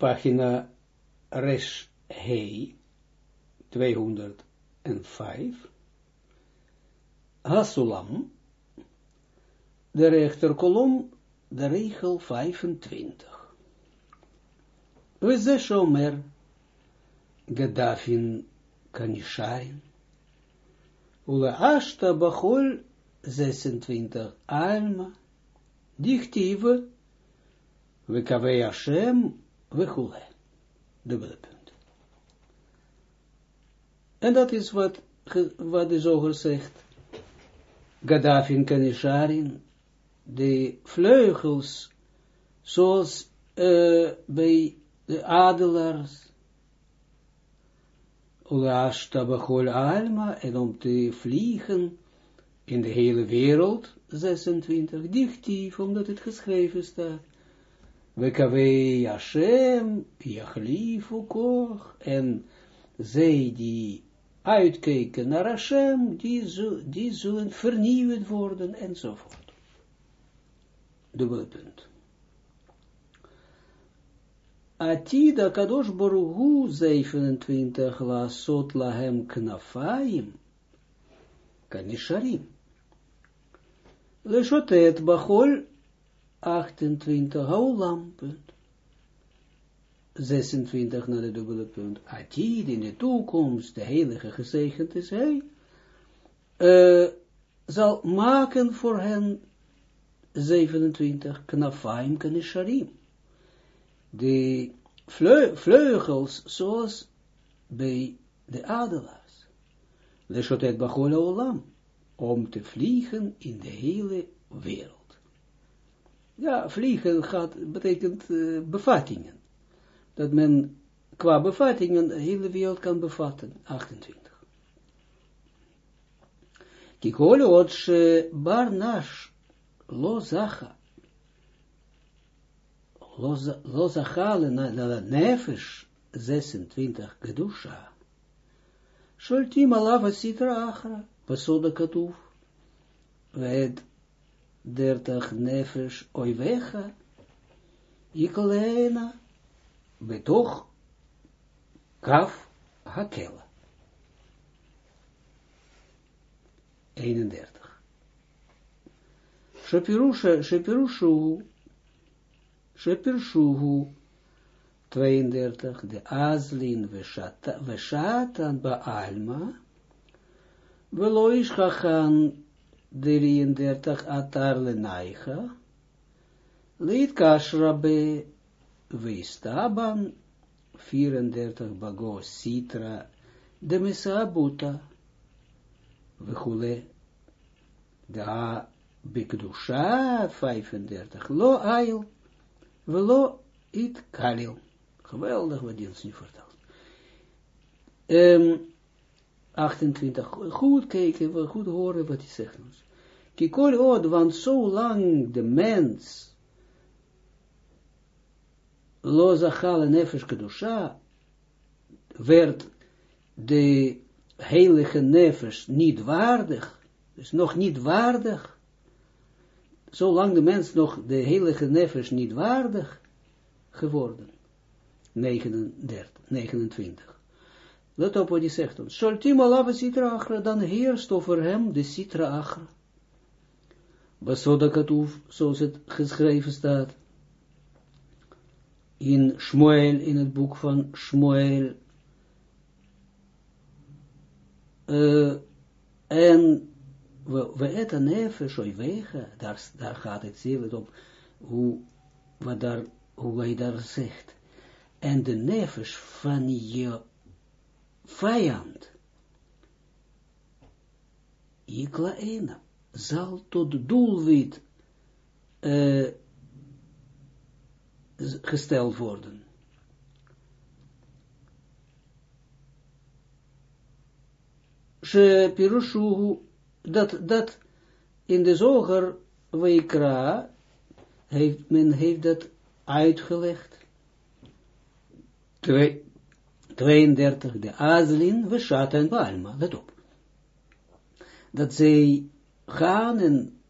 pagina Resh Hei, 205, Hasulam, de rechterkolom, de regel 25. We ze shomer, Gaddafin kanisharin, Ule ashta bachol 26, Alma, dichtieve, we kavei Hashem, we chule. Dubbele punt. En dat is wat, wat de zoger zegt. Gaddafin kanisharin, de vleugels, zoals uh, bij de adelaars, alma, en om te vliegen in de hele wereld, 26, dichtief, omdat het geschreven staat. Wekawei Hashem, Yachlifu koch, en zij die uitkijken naar Hashem, die, die zullen vernieuwd worden, enzovoort. Dubbele punt. Atida Kadosh Baruhu 27 la sot lahem knafaim kanisharim. Leshotet bachol 28 haulam punt. 26 naar de dubbele punt. Atid in de toekomst, de heilige gezegend is hij, uh, zal maken voor hen 27 knafaim kanisharim de vleugels zoals bij de adelaars. Leshotet bachol olam, om te vliegen in de hele wereld. Ja, vliegen gaat, betekent uh, bevattingen. Dat men qua bevattingen de hele wereld kan bevatten. 28. Kikol ot bar nash lo zacha lo zachale na nefesh 26 gedusha. Sholtim alava sitra achra, pasoda katuf, ved dertach nefesh oivecha, ikolena, betoch kaf hakela. 31. Shapirusha, Shapirushu, Shepershuhu 32, de Azlin Veshatan Baalma, Veloish Chachan 33, Atar Lenaicha, Leid Kashrabe Vistaban 34, Bago Sitra, de Mesabuta, Vechule, Da Bikdusha 35, Lo Ail, Velo it kalil. Geweldig wat Jens nu vertelt. Um, 28. Goed kijken, goed horen wat hij zegt ons. Kikol want zolang de mens lo zachale nefesh kedusha werd de heilige nefesh niet waardig, dus nog niet waardig, zolang de mens nog de heilige nefesh niet waardig geworden. 39, 29. Let op wat hij zegt ons. Sholtim alav sitra achra, dan heerst over hem de sitra achra. Basoda katuf, zoals het geschreven staat. In Shmuel, in het boek van Shmuel. Uh, en we eten nefesh oivega, daar, daar gaat het zeer om, hoe, wat daar, hoe hij daar zegt. En de nefesh van je vijand, Ikla ena, zal tot doelwit uh, gesteld worden. She pirushuhu dat, dat in de zoger Weikra heeft men heeft dat uitgelegd. 32, de Azlin, we en Balma, let op. Dat zij gaan en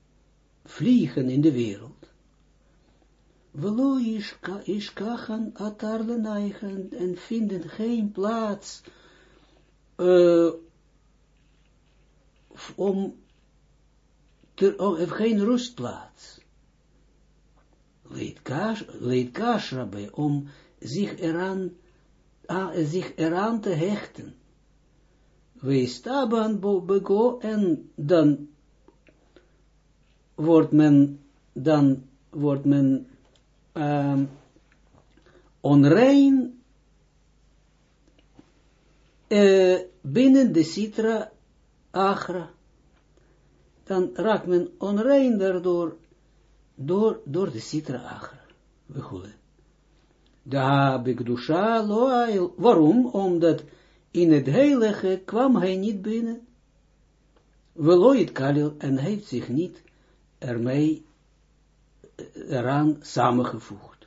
vliegen in de wereld. Velo is kachan atarle neigen en vinden geen plaats uh, om ter, oh, geen rustplaats. Leed kasrabe om zich eraan, zich eraan te hechten. Wees taban bego en dan wordt men, dan wordt men um, onrein uh, binnen de citra agra, dan raakt men onrein daardoor, door, door de citra agra. We goeden. Da bekdusha loail. Waarom? Omdat in het heilige kwam hij niet binnen. Veloid kalil en heeft zich niet ermee eraan samengevoegd.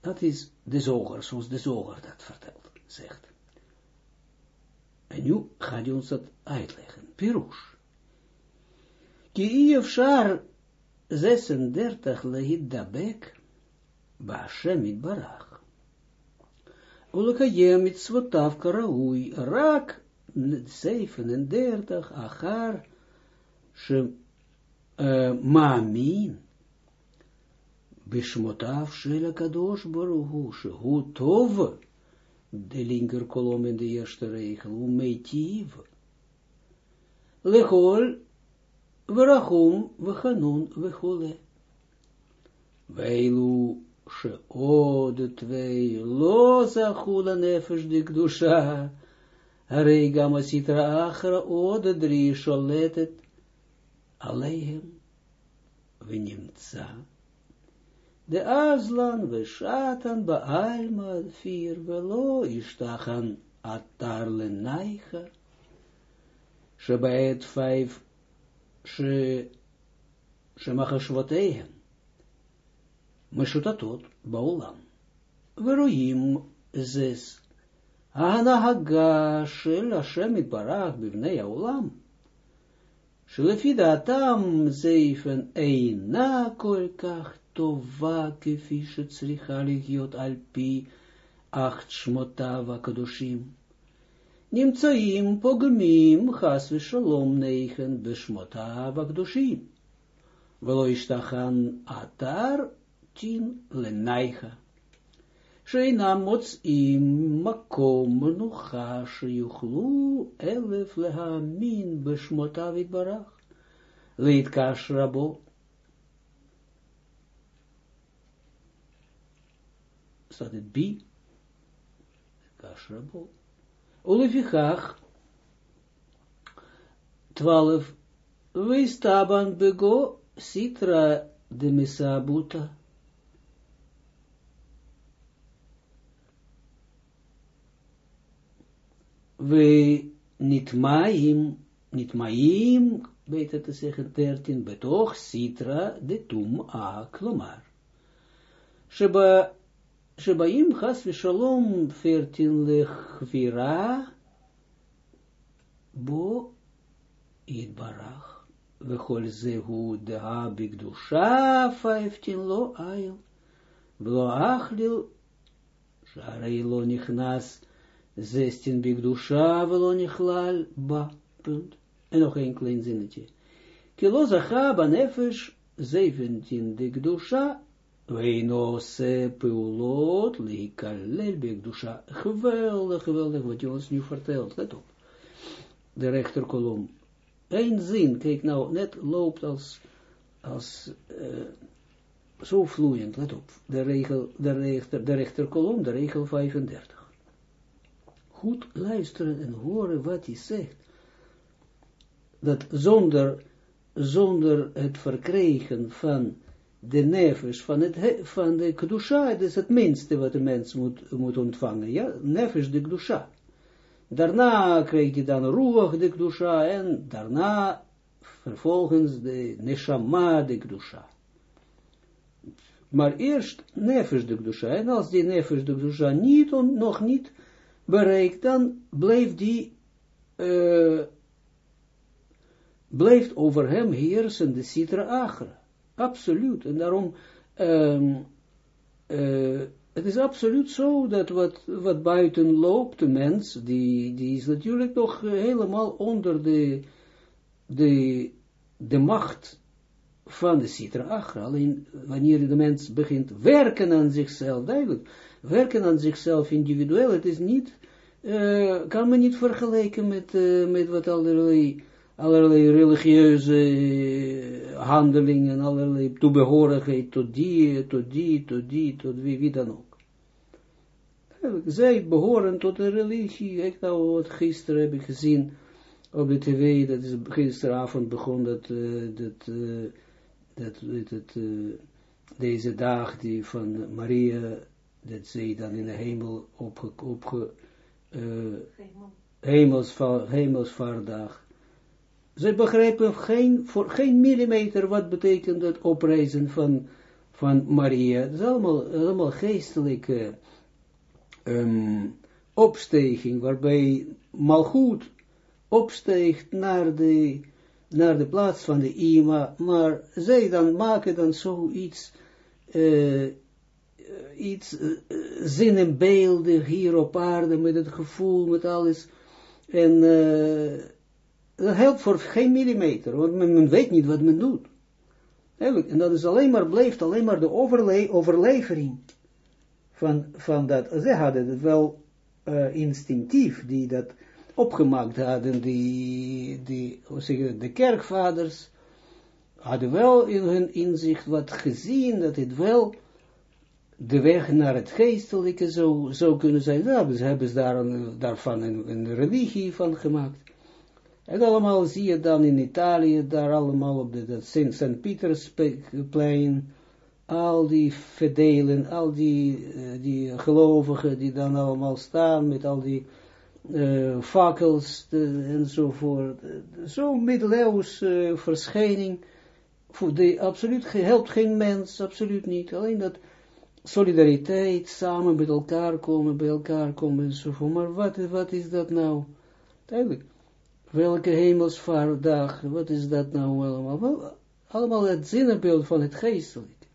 Dat is de zoger, zoals de zoger dat vertelt, zegt. En nu gaat hij ons dat uitleggen. Pirush. Ki Shar 36 lehid dabek, Bashem it barach. Ulekayem it swotav karaui, rak 37 achar, shem Maamin. Bishmotav shel kadosh baruhu, shehu tov, de linker kolom in de eerste regel, umeitiv. Lechol, verachum, vechanun, vechole. Veilu, sheod twee, lo zachula nefesh dik dusha, Harei gama sitra achra, od drie sholetet, Alehem, ונמצא, de azlan we shatan ba alma vier velo ishtachan atar le naicha, shebaet vijf she shemachashvoteihen, meshutatot baolam, veroim zes, ההנהגה של השם יתברך בבני העולם, שלפי דעתם זייפן אינה כל כך טובה כפי שצריכה להיות על פי אך שמותיו הקדושים. נמצאים פוגמים חס ושלום נייכן בשמותיו הקדושים, ולא ישתכן אתר tien lenaicha. Sheina mots im makom menucha sheyuchlu elef lehamin beshmotav barach Leitkash rabo. Staat het bi. Rabo. Olefichach. Twaalf. Weestaban bego sitra de misabuta. we niet maim, niet maim, beter te zeggen, 13, betoog sitra de tum a klomar. Sheba, shebaim chas vishalom 14 lechvira, bo itbarach. וכל זה הוא דעה בקדושה, 15 לא איל, ולא אכליל, שהרי לא נכנס 16 bigdusha velo nichlal ba, punt. En nog een klein zinnetje. Kilo zacha banefesh 17 bigdusha Weino se peulot likalel bigdusha. Geweldig, geweldig wat je ons nu vertelt. Let op. De rechterkolom. Eén zin, kijk nou, net loopt als, als uh, zo vloeiend, let op. De, regel, de, rechter, de rechterkolom, de regel 35 goed luisteren en horen wat hij zegt. Dat zonder, zonder het verkrijgen van de nefes, van, van de kedusha, dat is het minste wat de mens moet, moet ontvangen, ja, nefes de kedusha. Daarna krijgt hij dan ruach de kedusha en daarna vervolgens de neshama de kedusha. Maar eerst nefes de kedusha, en als die nefes de kedusha niet, nog niet bereikt, dan blijft die, uh, blijft over hem heersen de citra agra. Absoluut. En daarom um, uh, het is absoluut zo dat wat, wat buiten loopt, de mens, die, die is natuurlijk nog helemaal onder de, de, de macht van de Sitra Achra. Alleen wanneer de mens begint werken aan zichzelf, duidelijk, werken aan zichzelf individueel, het is niet, uh, kan men niet vergelijken met, uh, met wat allerlei, allerlei religieuze handelingen, allerlei toebehorigheid tot die, tot die, tot die, tot wie, wie dan ook. Zij behoren tot de religie. Ik nou, wat gisteren heb ik gezien op de tv, dat is gisteravond begon dat, dat, dat, uh, deze dag die van Maria, dat zij dan in de hemel opge, opge hemelsvaar, hemelsvaardag. Zij begrijpen geen, voor geen millimeter wat betekent het opreizen van, van Maria. Het is allemaal, allemaal geestelijke um, opstijging, waarbij Malchut opsteegt naar de, naar de plaats van de Ima, maar zij dan maken dan zoiets, uh, iets uh, zinnenbeeldig hier op aarde, met het gevoel, met alles, en dat helpt voor geen millimeter, want men, weet niet wat men doet. En dat is alleen maar, blijft alleen maar de overle overlevering van, van dat, ze hadden het wel instinctief, die dat opgemaakt hadden, die, die hoe zeg je, de kerkvaders, hadden wel in hun inzicht wat gezien, dat het wel de weg naar het geestelijke zou, kunnen zijn. Nou, ze hebben daar een, daarvan een, religie van gemaakt. En allemaal zie je dan in Italië, daar allemaal op de Sint Pietersplein, al die verdelen, al die, uh, die gelovigen die dan allemaal staan met al die uh, fakkels enzovoort. Zo'n middeleeuws uh, verschijning, voor die absoluut helpt geen mens, absoluut niet. Alleen dat solidariteit, samen met elkaar komen, bij elkaar komen enzovoort. Maar wat, wat is dat nou? Duidelijk. Welke hemelsvaardag, wat is dat nou allemaal? Wel, allemaal het zinnenbeeld van het geestelijk.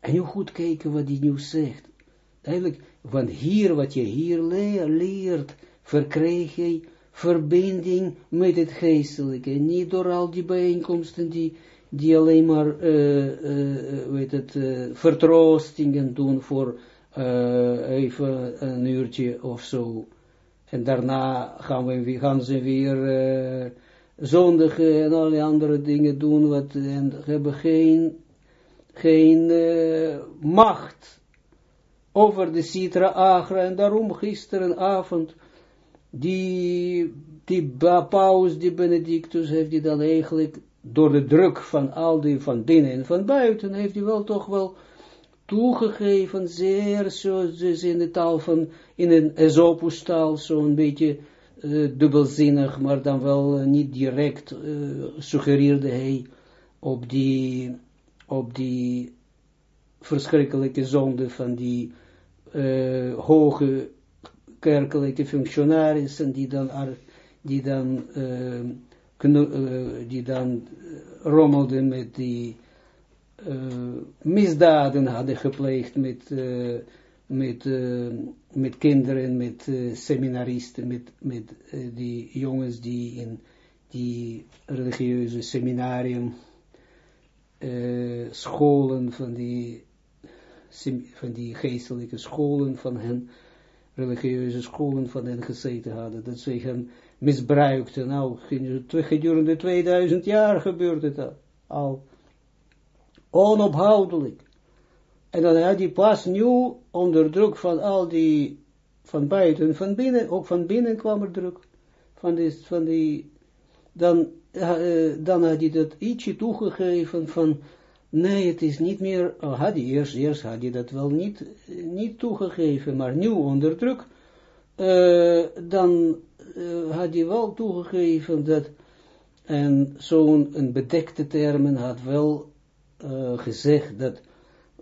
En nu goed kijken wat hij nu zegt. Eigenlijk, want hier, wat je hier leer, leert, verkrijg je verbinding met het geestelijke. Niet door al die bijeenkomsten die, die alleen maar, uh, uh, weet het, uh, vertroostingen doen voor even een uurtje of zo. En daarna gaan, we, gaan ze weer zondigen en allerlei andere dingen doen, wat, en hebben geen geen macht over de Sitra Agra, en daarom gisterenavond, die, die paus, die Benedictus, heeft hij dan eigenlijk, door de druk van al die, van binnen en van buiten, heeft hij wel toch wel toegegeven, zeer zoals in de taal van, in een Aesopus-taal, zo'n beetje uh, dubbelzinnig, maar dan wel uh, niet direct uh, suggereerde hij op die op die verschrikkelijke zonde van die hoge kerkelijke functionarissen die dan, die dan, die dan rommelden met die misdaden hadden gepleegd met, met, met kinderen, met seminaristen, met, met die jongens die in die religieuze seminarium scholen van die, van die geestelijke scholen van hen, religieuze scholen van hen gezeten hadden, dat ze hen misbruikten. Nou, gedurende 2000 jaar gebeurde het al. Onophoudelijk. En dan had hij pas nu onder druk van al die, van buiten, van binnen, ook van binnen kwam er druk. Van die, van die dan uh, dan had hij dat ietsje toegegeven van, nee, het is niet meer, had hij eerst, eerst had hij dat wel niet, niet toegegeven, maar nu onder druk, uh, dan uh, had hij wel toegegeven dat, en zo'n bedekte termen had wel gezegd dat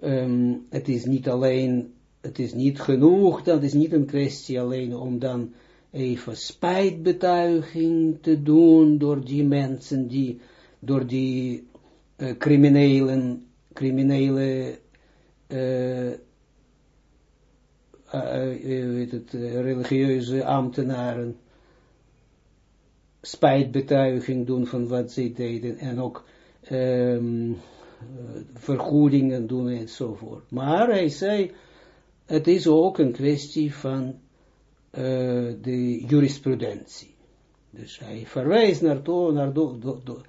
um, het is niet alleen, het is niet genoeg, dat is niet een kwestie alleen om dan even spijtbetuiging te doen door die mensen die, door die criminelen criminele weet het, religieuze ambtenaren spijtbetuiging doen van wat zij deden en ook um, vergoedingen doen enzovoort. Maar hij zei, het is ook een kwestie van de jurisprudentie. Dus hij verwijst naar, to, naar do, do, do,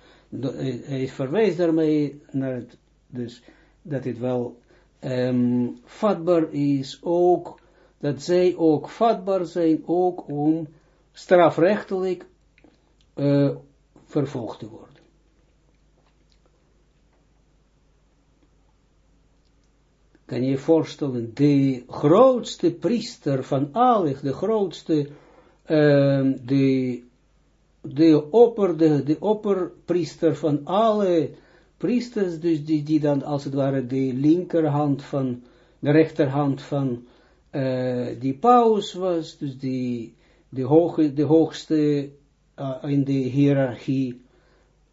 hij verwijst daarmee naar het, dus dat het wel um, vatbaar is ook, dat zij ook vatbaar zijn ook om strafrechtelijk uh, vervolgd te worden. Kan je je voorstellen, de grootste priester van alle, de grootste, uh, de, de opper, de, de opperpriester van alle priesters, dus die, die dan als het ware de linkerhand van, de rechterhand van uh, die paus was, dus die, de, hoge, de hoogste uh, in de hiërarchie,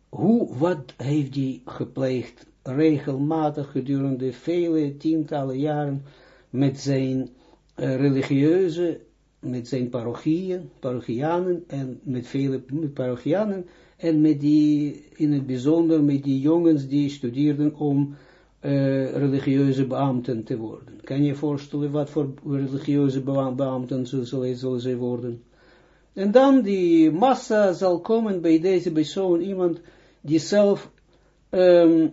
hoe, wat heeft hij gepleegd? Regelmatig gedurende vele tientallen jaren met zijn uh, religieuze, met zijn parochieën, parochianen en met vele parochianen en met die, in het bijzonder met die jongens die studeerden om uh, religieuze beambten te worden. Kan je je voorstellen wat voor religieuze beambten zullen, zullen zij worden? En dan die massa zal komen bij deze persoon, iemand die zelf um,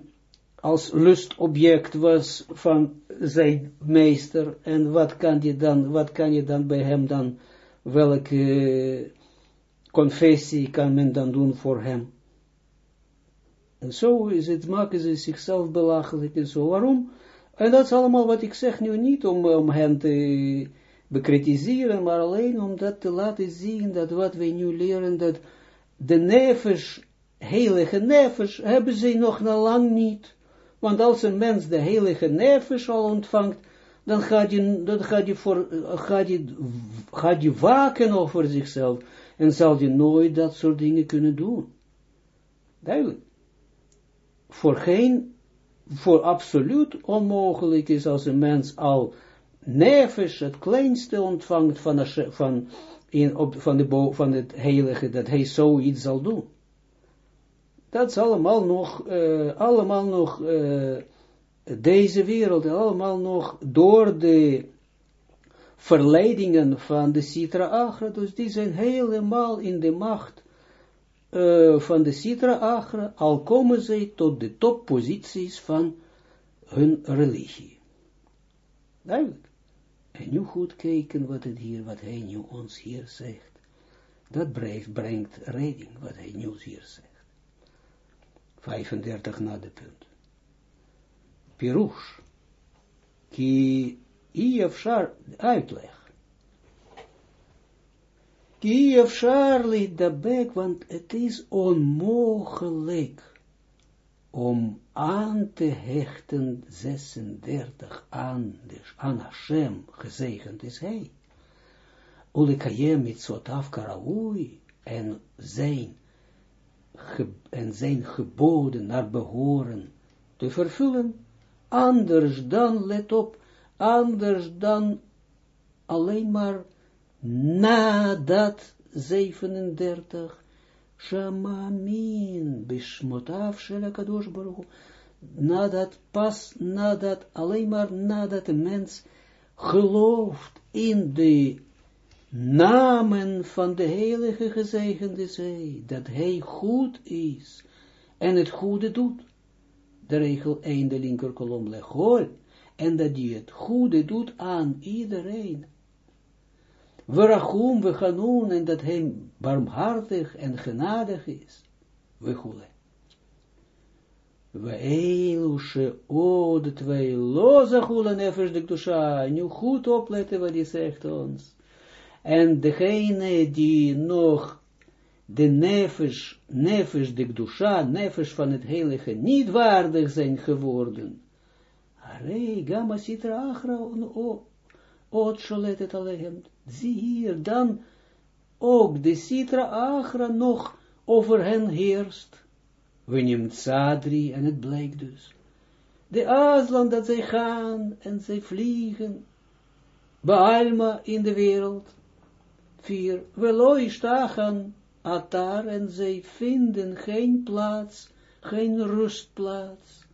als lustobject was van zijn meester. En wat kan je dan, wat kan je dan bij hem dan, welke uh, confessie kan men dan doen voor hem? En zo is het, maken ze zichzelf belachelijk en zo. Waarom? En dat is allemaal wat ik zeg nu niet om, om hen te bekritiseren, maar alleen om dat te laten zien, dat wat wij nu leren, dat de nevers, heilige nevers, hebben ze nog na lang niet. Want als een mens de heilige nevers al ontvangt, dan gaat dan gaat gaat gaat waken over zichzelf, en zal je nooit dat soort dingen kunnen doen. Duidelijk. Voor geen, voor absoluut onmogelijk is als een mens al nefesh, het kleinste ontvangt van, van, in, op, van, de, van het heilige, dat hij zoiets zal doen. Dat is allemaal nog, uh, allemaal nog, uh, deze wereld, allemaal nog door de verleidingen van de Sitra Agra, dus die zijn helemaal in de macht van de Sitra Agra, al komen zij tot de topposities van hun religie. Duidelijk. En nu goed kijken wat, het hier, wat hij nu ons hier zegt. Dat brengt, redding, wat hij nu hier zegt. 35 na de punt. Pirush. Ki Iefshar uitleg. Ki Iefshar bek, want het is onmogelijk om aan te hechten 36 aan, dus aan Hashem gezegend is hij. Ulikayem mitzotav karaui en zijn, en zijn geboden naar behoren te vervullen, anders dan, let op, anders dan alleen maar nadat 37 Shamamin, bishmotav shel kadosh baruch nadat pas, nadat, alleen maar nadat de mens gelooft in de namen van de heilige gezegende zij, dat hij goed is en het goede doet. De regel 1, de linkerkolom lechol, en dat hij het goede doet aan iedereen, Verachum, doen, en dat hij barmhartig en genadig is. We goelen. We elushe, o, de twee loze goelen, nefesh de kdusha, nu goed opletten wat hij zegt ons. En degene die nog de nefesh, nefesh de kdusha, nefesh van het heilige, niet waardig zijn geworden. Arei, gamma sitra achra, o, Ot het alleen. Zie hier, dan ook de Sitra Agra nog over hen heerst. We nemen Sadri en het blijkt dus. de Aslan dat zij gaan en zij vliegen, Baalma in de wereld, vier, veloi stachen, atar, en zij vinden geen plaats, geen rustplaats.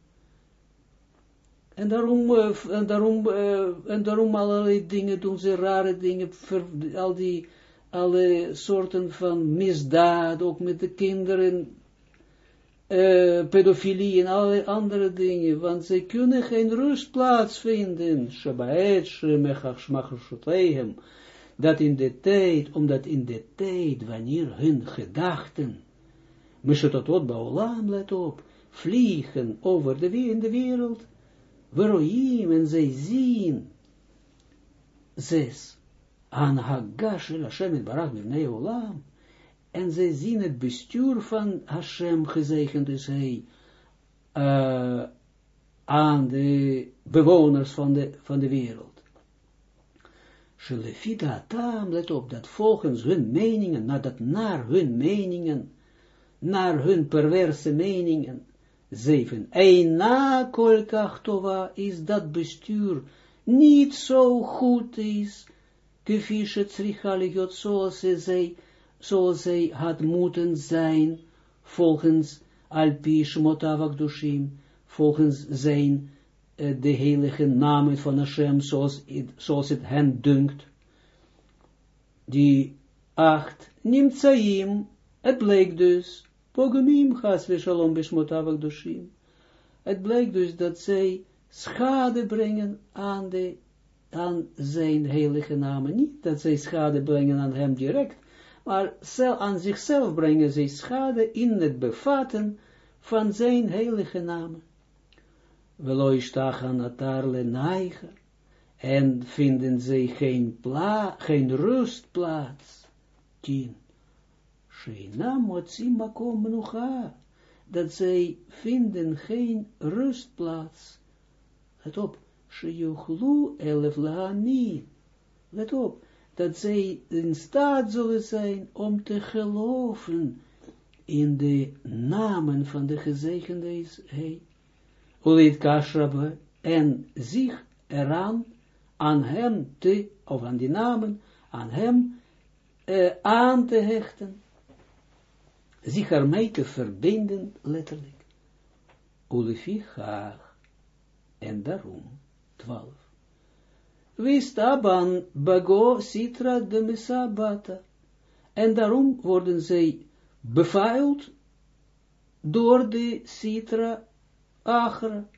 En daarom, uh, en daarom, uh, en daarom allerlei dingen doen ze, rare dingen, al die, alle soorten van misdaad, ook met de kinderen, uh, pedofilie en alle andere dingen, want ze kunnen geen rustplaats vinden. Shabbat, shemechach, shmachashotehem. Dat in de tijd, omdat in de tijd, wanneer hun gedachten, mishototot baolam, let op, vliegen over de, in de wereld, Veroim, en zij zien, zes, aan Hagashel Hashem het Barak Bivnei Olam, en zij zien het bestuur van Hashem gezegend is hij, uh, aan de bewoners van de, van de wereld. Shelefita tam, let op, dat volgens hun meningen, nadat naar hun meningen, naar hun perverse meningen, 7. Eina kolkach tova is dat bestuur niet zo goed is, kefische tzrichaliot, zoals zij, zoals zij had moeten zijn, volgens alpi shmotavak dushim, volgens zijn uh, de heilige namen van Hashem, zoals het, zoals het hen dunkt. Die acht, nimtsaim, het bleek dus, Pogumim has we shalom bishmotavak doshim. Het blijkt dus dat zij schade brengen aan, de, aan zijn heilige namen. Niet dat zij schade brengen aan hem direct, maar aan zichzelf brengen zij schade in het bevatten van zijn heilige namen. Veloi stachan atarle neiger, en vinden zij geen, pla geen rustplaats. Tien. Sheina motzi makom dat zij vinden geen rustplaats. Let op, elef. Let op, dat zij in staat zullen zijn om te geloven in de namen van de gezegende is hij. Ulit en zich eraan aan hem te, of aan die namen, aan hem aan te hechten zich ermee te verbinden, letterlijk. Ulefichach, en daarom, twaalf. Wist Aban bago sitra de mesabata, en daarom worden zij bevuild door de sitra achra.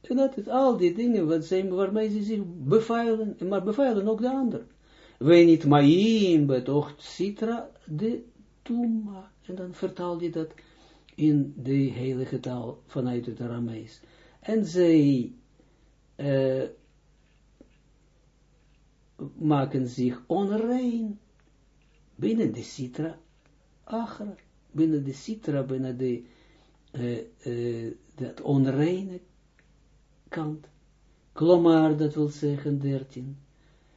En dat is al die dingen wat zij, waarmee ze zich bevuilen, maar bevuilen ook de ander. Wij niet maïm betocht sitra de Tuma. En dan vertaal je dat in de heilige taal vanuit het Aramees. En zij uh, maken zich onrein binnen de citra achra, binnen de citra, binnen de, uh, uh, dat onreine kant. Klomar, dat wil zeggen, dertien.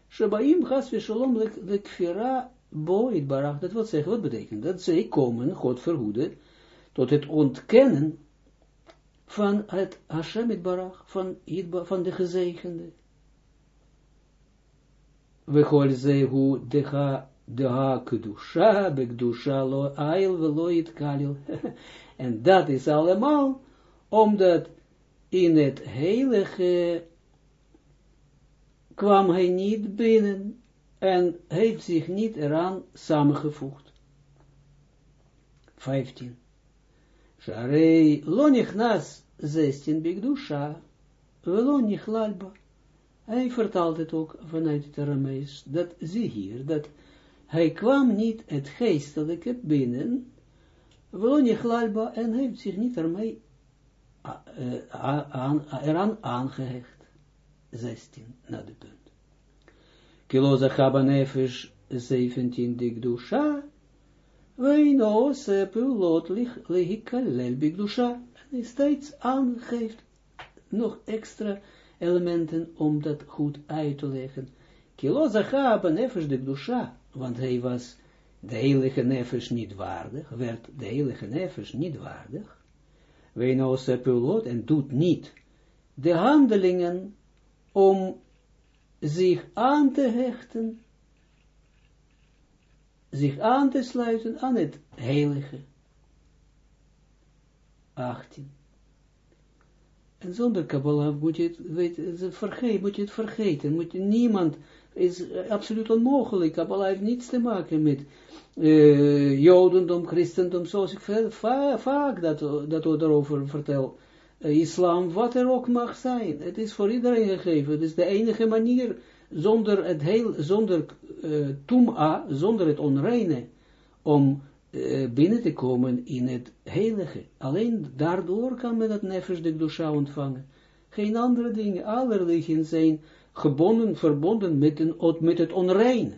Shabaim has shalom lekfira Boit barach, dat wil zeggen, wat betekent dat? Zij komen, God verhoede, tot het ontkennen van het Hashem barach, van, van de gezegende. We gooien ze hoe de ha, de ha kedusha, bekdusha lo ail kalil. en dat is allemaal, omdat in het heilige kwam hij niet binnen en heeft zich niet eraan samengevoegd. 15. Sharei lo nichnas 16 bigdusha, velo nichlalba. Hij vertaalt het ook vanuit het Aramees, dat zie hier, dat hij kwam niet het geestelijke binnen, velo nichlalba, en heeft zich niet ermee eraan aangehecht. 16, na de punt. Kilo zachaba nefesh 17 dikdusha, weino sepulot lehikalel bigdusha. En hij steeds aangeeft nog extra elementen om dat goed uit te leggen. Kilo zachaba nefesh dikdusha, want hij was de heilige nefesh niet waardig, werd de heilige nefesh niet waardig. Weino sepulot, en doet niet de handelingen om zich aan te hechten, zich aan te sluiten aan het heilige. 18. En zonder Kabbalah moet je het, vergeten, moet je het vergeten. Moet niemand is absoluut onmogelijk. Kabbalah heeft niets te maken met uh, Jodendom, Christendom, zoals ik va vaak dat, dat daarover vertel. Uh, islam, wat er ook mag zijn. Het is voor iedereen gegeven. Het is de enige manier, zonder het heel, zonder uh, tum'a, zonder het onreine, om uh, binnen te komen in het heilige. Alleen daardoor kan men het nefesh de dusha ontvangen. Geen andere dingen. Alle religieën zijn gebonden, verbonden met, een, met het onreine.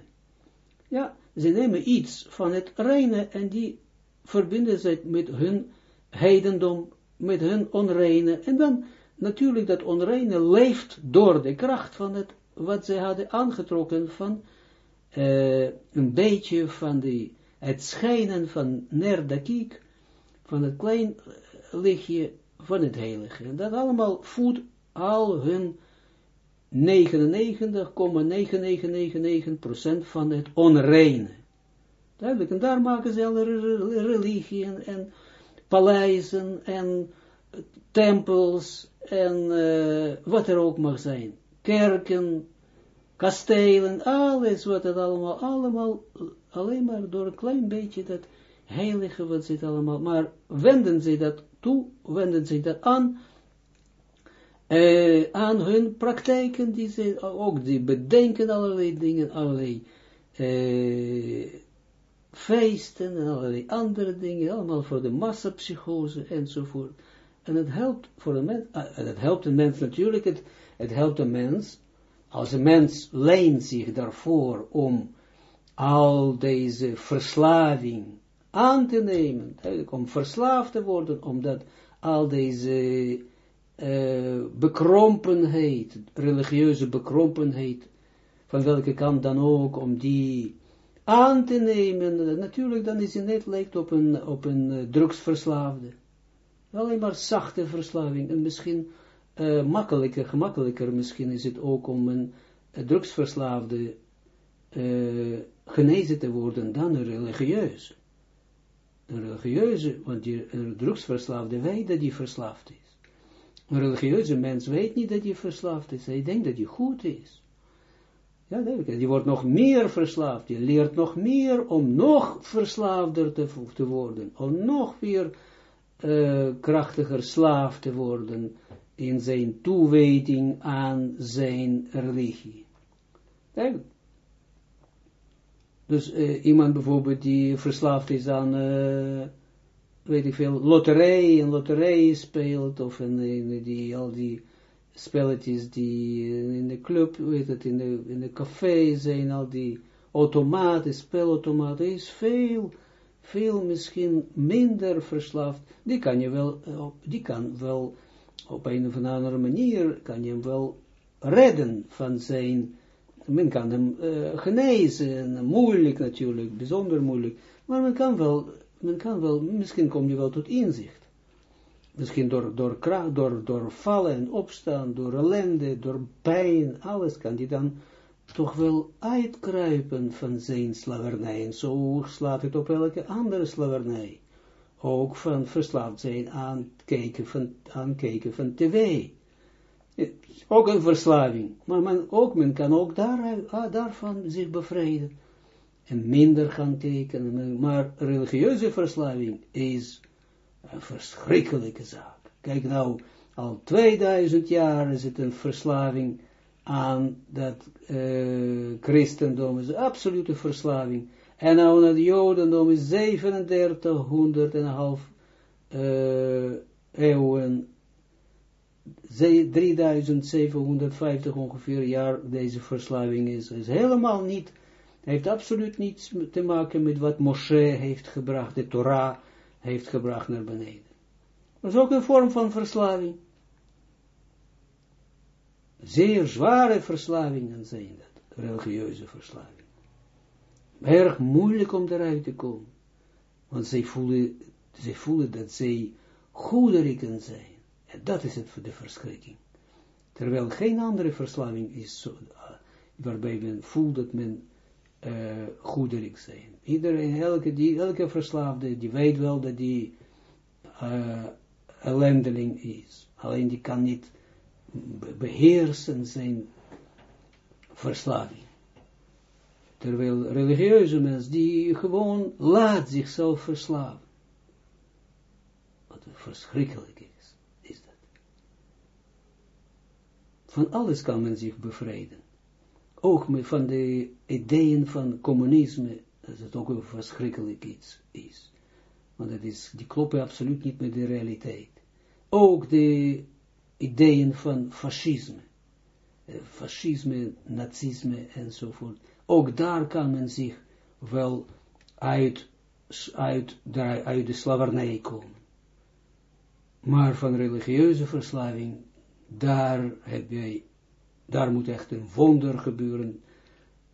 Ja, ze nemen iets van het reine en die verbinden ze met hun heidendom, met hun onreine. En dan natuurlijk dat onreine leeft door de kracht van het, wat ze hadden aangetrokken van uh, een beetje van die, het schijnen van nerdakik, van het klein lichtje van het heilige. En dat allemaal voedt al hun 99,9999% van het onreine. Duidelijk, en daar maken ze alle religieën en paleizen en tempels en uh, wat er ook mag zijn. Kerken, kastelen, alles wat het allemaal, allemaal, alleen maar door een klein beetje dat heilige wat zit allemaal, maar wenden ze dat toe, wenden ze dat aan, uh, aan hun praktijken, die ze ook, die bedenken allerlei dingen, allerlei feesten en allerlei andere dingen, allemaal voor de massapsychose enzovoort. En het helpt voor een mens, uh, het helpt een mens natuurlijk, het, het helpt een mens, als een mens leent zich daarvoor om al deze verslaving aan te nemen, om verslaafd te worden, omdat al deze uh, bekrompenheid, religieuze bekrompenheid, van welke kant dan ook, om die aan te nemen, natuurlijk dan is het net lijkt op een, op een uh, drugsverslaafde. Alleen maar zachte verslaving, en misschien uh, makkelijker, gemakkelijker misschien is het ook om een drugsverslaafde genezen te worden dan een religieuze. Een religieuze, want die, een drugsverslaafde weet dat die verslaafd is. Een religieuze mens weet niet dat hij verslaafd is. Hij denkt dat hij goed is. Ja, die wordt nog meer verslaafd. Je leert nog meer om nog verslaafder te, te worden. Om nog weer uh, krachtiger slaaf te worden in zijn toewijding aan zijn religie. Dus uh, iemand bijvoorbeeld die verslaafd is aan... Uh, weet ik veel, loterij, en loterij speelt, of in die, al die spelletjes die in de club, weet het, in de, in de café zijn, al die automaten, spelautomaten, is veel, veel misschien minder verslaafd, die kan je wel, die kan wel, op een of andere manier, kan je hem wel redden van zijn, men kan hem uh, genezen, moeilijk natuurlijk, bijzonder moeilijk, maar men kan wel men kan wel, misschien kom je wel tot inzicht. Misschien door, door, door, door vallen en opstaan, door ellende, door pijn, alles kan die dan toch wel uitkruipen van zijn slavernij. En zo slaat het op elke andere slavernij. Ook van verslaafd zijn aan kijken van, aan kijken van tv. Ook een verslaving. Maar men, ook, men kan ook daar, ah, daarvan zich bevrijden en minder gaan tekenen, maar religieuze verslaving is een verschrikkelijke zaak. Kijk nou, al 2000 jaar is het een verslaving aan dat uh, christendom is een absolute verslaving. En nou het jodendom is 3700 en een half uh, eeuwen, 3750 ongeveer jaar deze verslaving is. is helemaal niet heeft absoluut niets te maken met wat Moshe heeft gebracht, de Torah heeft gebracht naar beneden. Dat is ook een vorm van verslaving. Zeer zware verslavingen zijn dat, religieuze verslaving. Erg moeilijk om eruit te komen. Want zij voelen, zij voelen dat zij goederiken zijn. En dat is het voor de verschrikking. Terwijl geen andere verslaving is zo, uh, waarbij men voelt dat men uh, zijn. Iedereen, elke, die, elke verslaafde, die weet wel dat die uh, ellendeling is. Alleen die kan niet beheersen zijn verslaving. Terwijl religieuze mensen, die gewoon laat zichzelf verslaven. Wat verschrikkelijk is, is dat. Van alles kan men zich bevrijden. Ook van de ideeën van communisme, dat het ook een verschrikkelijk iets is. Want het is, die kloppen absoluut niet met de realiteit. Ook de ideeën van fascisme. Eh, fascisme, nazisme enzovoort. Ook daar kan men zich wel uit, uit, uit de slavernij komen. Maar van religieuze verslaving, daar heb je, daar moet echt een wonder gebeuren,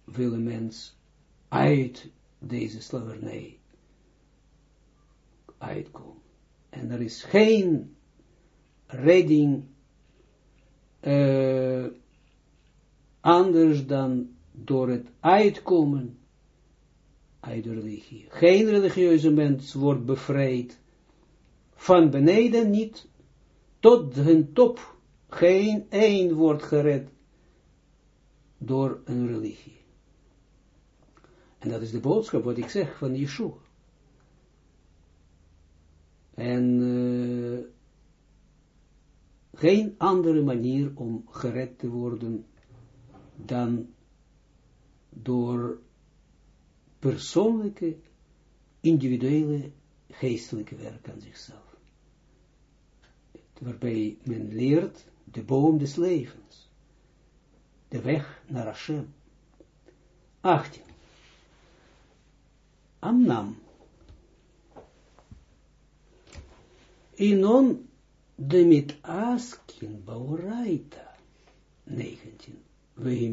wil een mens uit deze slavernij uitkomen. En er is geen redding uh, anders dan door het uitkomen uit de religie. Geen religieuze mens wordt bevrijd van beneden niet tot hun top. Geen één wordt gered door een religie. En dat is de boodschap wat ik zeg van Yeshua. En uh, geen andere manier om gered te worden dan door persoonlijke, individuele, geestelijke werk aan zichzelf. Waarbij men leert de boom des levens, de weg naar Hashem. 18. Amnam. Inon de mit askin bauraita. 19.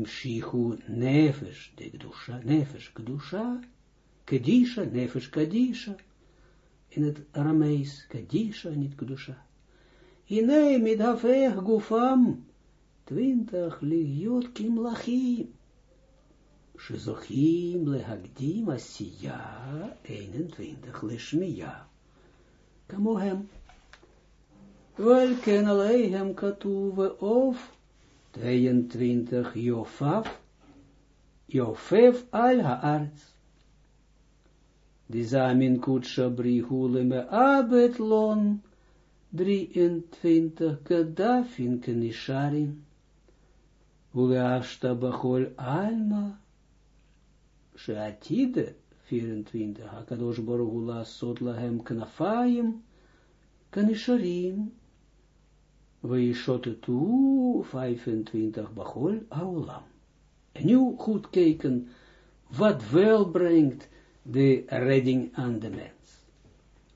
Shihu nefesh de gdusha, nefesh gdusha, kedisha, nefesh kadisha, in het Aramees, kadisha, niet gdusha. Ine midhafech gufam, kim lachim, shezochim lehagdim asiya, 21 lishmiya. Kamohem. Welken aleihem katuve of 22 Jofaf, Jofef al haarts. Dizamin kutsha brihule me abet lon, 23 kadafin kenisharin, ule ashta bachol alma, sheatide, 24, hakadosh baruch sot lahem knafayim, toe, 25 Bachol, Aulam. En nu goed kijken wat wel brengt de redding aan de mens.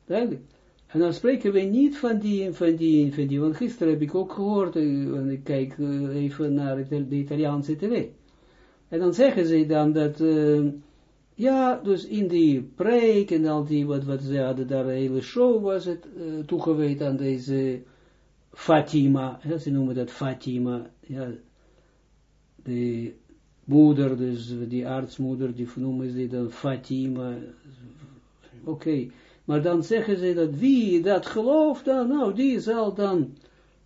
Duidelijk. En dan spreken we niet van die, van die, van die, want gisteren heb ik ook gehoord, en ik kijk even naar de Italiaanse tv. En dan zeggen ze dan dat, uh, ja, dus in die preek en al die, wat, wat ze hadden daar, een hele show was het uh, toegewijd aan deze Fatima, ja, ze noemen dat Fatima, ja, de moeder, dus die artsmoeder, die noemen ze dan Fatima, oké. Maar dan zeggen ze dat wie dat gelooft, dan, nou, die zal dan,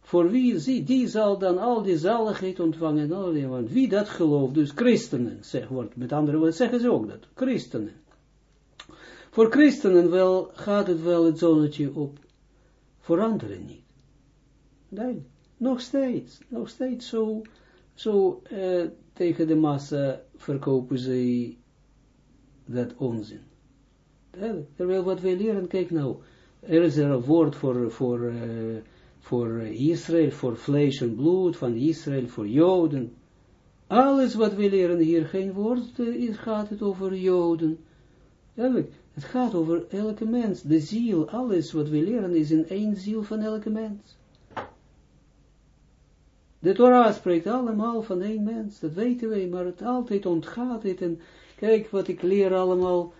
voor wie, zie, die zal dan al die zaligheid ontvangen, nou, want wie dat gelooft, dus christenen, zeg, wordt, met andere woorden zeggen ze ook dat, christenen. Voor christenen wel, gaat het wel het zonnetje op, voor anderen niet. Duidelijk. Nog steeds, nog steeds zo, zo uh, tegen de massa verkopen ze dat onzin. Terwijl wat wij leren, kijk nou, er is er een woord voor, voor, uh, voor Israël, voor vlees en bloed, van Israël, voor Joden. Alles wat we leren hier, geen woord, uh, gaat het over Joden. Het gaat over elke mens, de ziel, alles wat we leren is in één ziel van elke mens. De Torah spreekt allemaal van één mens, dat weten wij, maar het altijd ontgaat het. En kijk wat ik leer allemaal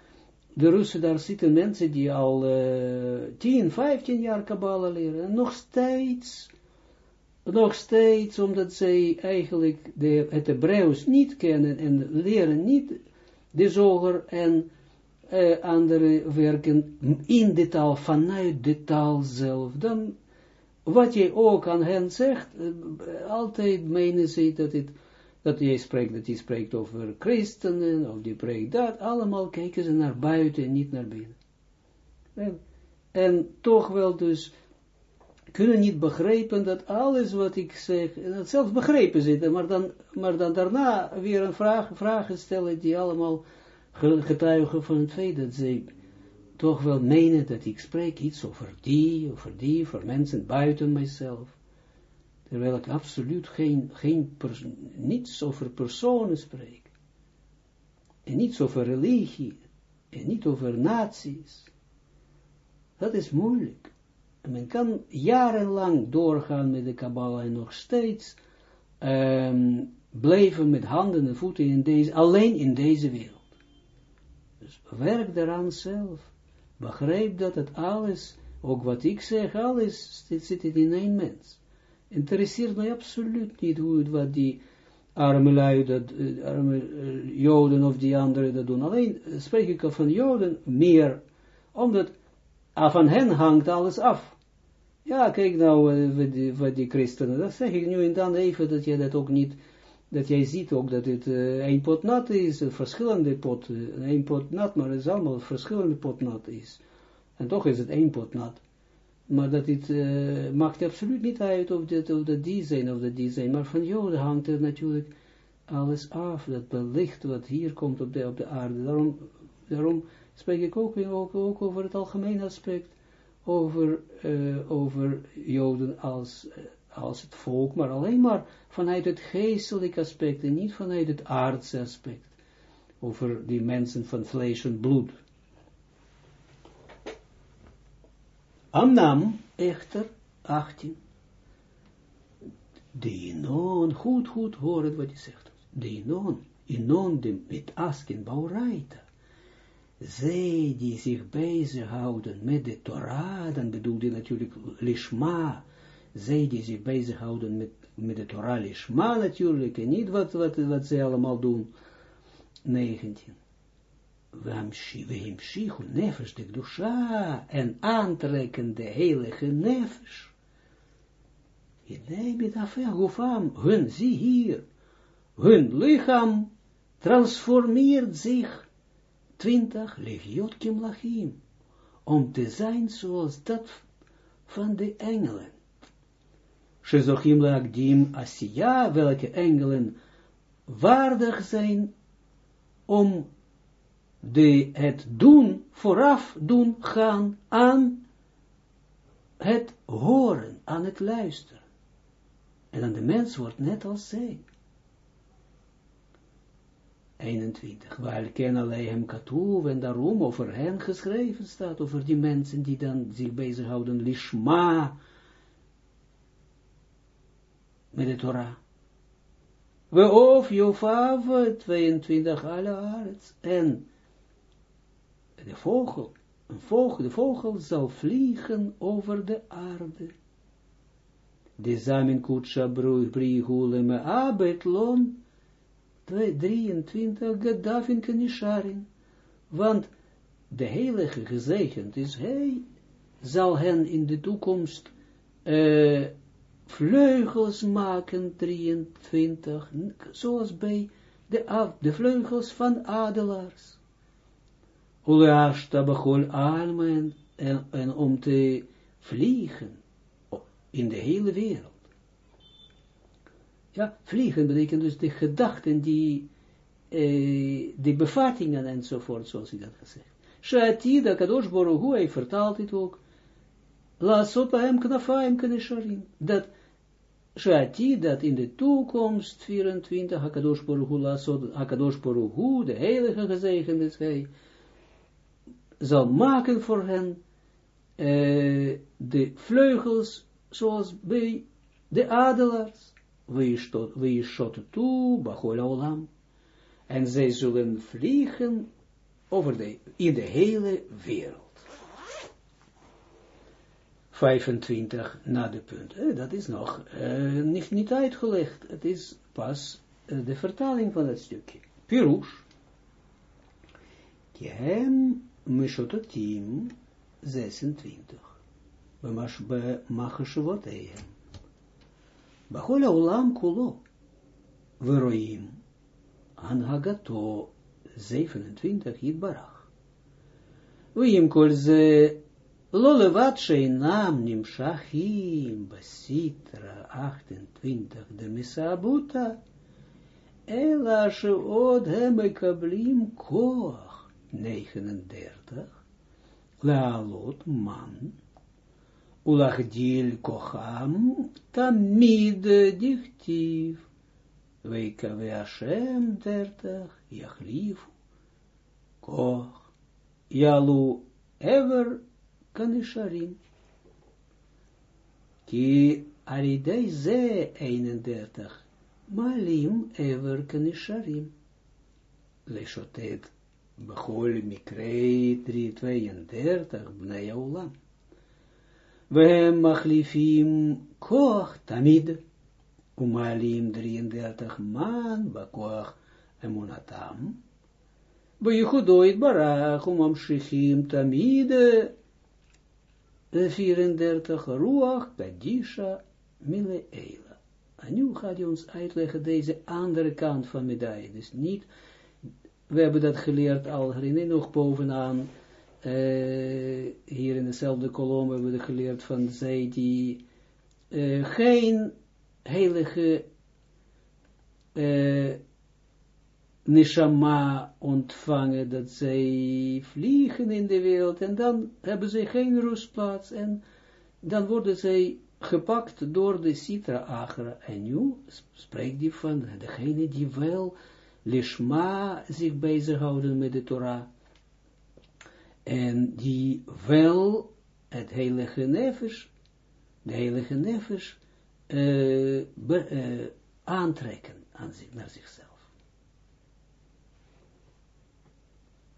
de Russen, daar zitten mensen die al uh, 10, 15 jaar Kabbalah leren. En nog steeds, nog steeds, omdat zij eigenlijk de, het Hebreeuws niet kennen en leren niet de zoger en uh, andere werken in de taal, vanuit de taal zelf. Dan, wat je ook aan hen zegt, uh, altijd menen ze dat het dat jij spreekt, dat hij spreekt over christenen, of die spreekt dat, allemaal kijken ze naar buiten en niet naar binnen. En, toch wel dus, kunnen niet begrijpen dat alles wat ik zeg, dat zelfs begrepen zitten, maar dan, maar dan daarna weer een vraag, vragen stellen die allemaal getuigen van het feit dat ze toch wel menen dat ik spreek iets over die, over die, voor mensen buiten mijzelf terwijl ik absoluut geen, geen niets over personen spreek, en niets over religie, en niet over naties. Dat is moeilijk. En men kan jarenlang doorgaan met de Kabbalah en nog steeds um, blijven met handen en voeten in deze, alleen in deze wereld. Dus werk daaraan zelf. Begrijp dat het alles, ook wat ik zeg, alles zit in één mens interesseert mij absoluut niet hoe wat die arme lui, dat, uh, arme uh, joden of die anderen dat doen. Alleen spreek ik van joden meer, omdat ah, van hen hangt alles af. Ja, kijk nou, uh, wat, die, die christenen, dat zeg ik nu en dan even, dat jij dat ook niet, dat jij ziet ook dat het een pot nat is, een verschillende pot, een pot nat, maar het is allemaal verschillende pot nat is. En toch is het één pot nat maar dat het uh, maakt absoluut niet uit of dat, of dat die zijn of dat die zijn, maar van Joden hangt er natuurlijk alles af, dat belicht wat hier komt op de, op de aarde. Daarom, daarom spreek ik ook, ook, ook over het algemene aspect, over, uh, over Joden als, uh, als het volk, maar alleen maar vanuit het geestelijke aspect en niet vanuit het aardse aspect, over die mensen van vlees en bloed. Amnam, echter, 18. De Inon, goed, goed, hoor het wat hij zegt. De Inon, Inon de met Askin Bauraita. Zij die zich bezighouden met de Torah, dan bedoelde natuurlijk Lishma. Zij die zich bezighouden met, met de Torah Lishma natuurlijk, en niet wat, wat, wat zij allemaal doen. 19 Wehemshichu nefesh de dusha en aantrekken de heilige nefesh. Idee met afegufam, hun, zie hier, hun lichaam transformeert zich, twintig legiot kimlachim, om te zijn zoals dat van de engelen. Shezochim laagdim asiya, welke engelen waardig zijn om de het doen, vooraf doen gaan aan het horen, aan het luisteren. En dan de mens wordt net als zij. 21. Waar ken alleen hem katoe, en daarom over hen geschreven staat, over die mensen die dan zich bezighouden, lishma, met de Torah. We of Jofav, 22, alle arts, en de vogel, een vogel, de vogel zal vliegen over de aarde. De zamen kutsha brihule me abetlon, 23, gadafin kenisharin, want de heilige gezegend is, hij zal hen in de toekomst uh, vleugels maken, 23, zoals bij de, de vleugels van adelaars. Uleashta bechol almen en, om te vliegen in de hele wereld. Ja, vliegen betekent dus de gedachten, die, eh, de bevattingen enzovoort, zoals ik dat gezegd. Shaatida, Kadosh Baruch hij vertaalt het ook, La hem knafaim kanesharin, dat Shaati, dat in de toekomst, 24, Hakadosh Baruch Hu, Hakadosh de heilige gezegend is hij, zal maken voor hen uh, de vleugels zoals bij de adelaars. Wie shot toe, bachol olam. En zij zullen vliegen over de, in de hele wereld. 25 na de punt. Eh, dat is nog uh, niet, niet uitgelegd. Het is pas uh, de vertaling van het stukje. Pirush. Kiem mishototim 26. במחשבותיהם. בכל העולם כולו, ורואים הנהגתו 27 יתברך. ועם כל זה לא לבד שאינם נמשכים בסיטרה 28 דמסעבותא, אלא שעוד הם מקבלים כוח 39, Lealot man, Ulachdil Koham, Tamid Dichtiv, Weikave Hashem 30, Yachliv, Koch, Yalu Ever Kanisharim. Ki Aridei Ze 31, Malim Ever Kanisharim. Leshotet bechol mikrei 32, bnei olam. Machlifim koch tamid. Umalim 33 man bakoach emunatam. Bejudoit barach umamshichim tamide 34, Ruach Kadisha Mile Eila. En nu gaat hij ons uitleggen deze andere kant van medaille. Dus niet, we hebben dat geleerd al, herinner nog bovenaan, uh, hier in dezelfde kolom hebben we geleerd van zij die uh, geen heilige uh, neshama ontvangen, dat zij vliegen in de wereld, en dan hebben ze geen rustplaats, en dan worden zij gepakt door de Sitra Agra. En nu spreekt die van degene die wel lishma zich bezighouden met de Torah, en die wel het heilige nefesh, de heilige nefesh, uh, uh, aantrekken aan zich, naar zichzelf.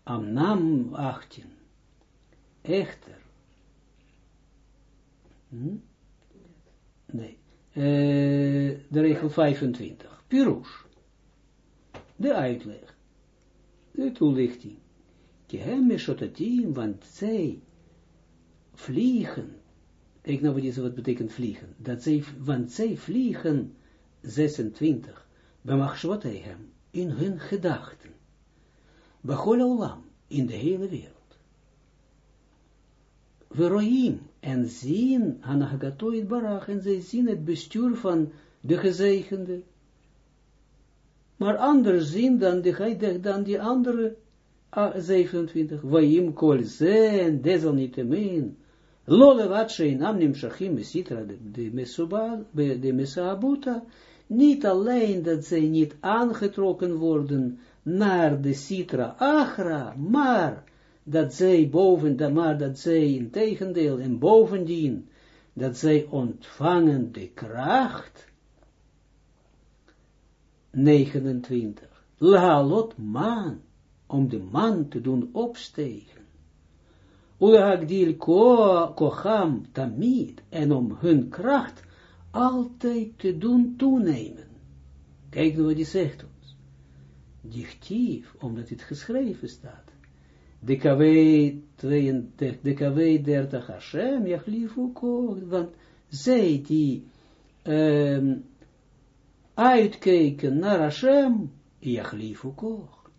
Amnam 18. Echter. Hm? Nee. Uh, de regel 25. Pirush. De uitleg. De toelichting. Kehem meshotatim, want zij vliegen. Kijk nou wat, is, wat betekent vliegen. Dat zij, want zij vliegen 26. Bemachshvotehem. In hun gedachten. Bechol olam, in de hele wereld. We roim en zien Hanagatoid Barach en zij zien het bestuur van de gezegende. Maar anders zien dan, de, dan die andere 27. Waim kol zen, desalniettemin. Lole wat sheinam nimshachim mesitra de, de mesabuta. Niet alleen dat zij niet aangetrokken worden naar de Sitra Achra, maar dat zij boven, maar dat zij in tegendeel en bovendien, dat zij ontvangen de kracht, 29, Lahalot man, om de man te doen opstegen. Ulagdil kocham tamid, en om hun kracht altijd te doen toenemen. Kijk nou wat hij zegt dichtief, omdat het geschreven staat. De KW 32, de KW 30 Hashem, Jachlifu want zij die um, uitkijken naar Hashem, Jachlifu Koch,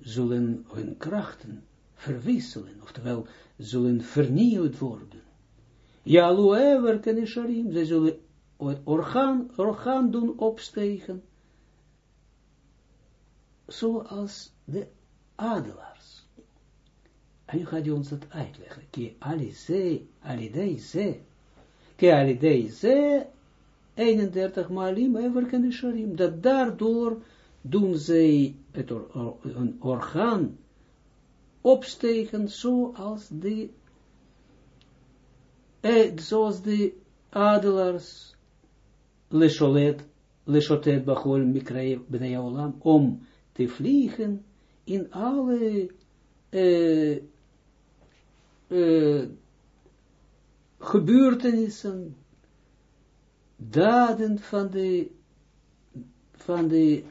zullen hun krachten verwisselen, oftewel zullen vernieuwd worden. Jalu ever kenisharim, zij zullen het orgaan, orgaan doen opstegen, zoals de adelaars. En nu gaat hij ons dat uitleggen. Ki alize, alidei ze, ki alidei ze, 31 malim, ever de sharim, dat daardoor doen zij het een orgaan opstegen zoals de, eh, zoals de adelaars, lesholet, leshotet bachol mikrei bnei om te vliegen in alle uh, uh, gebeurtenissen, daden van de, van de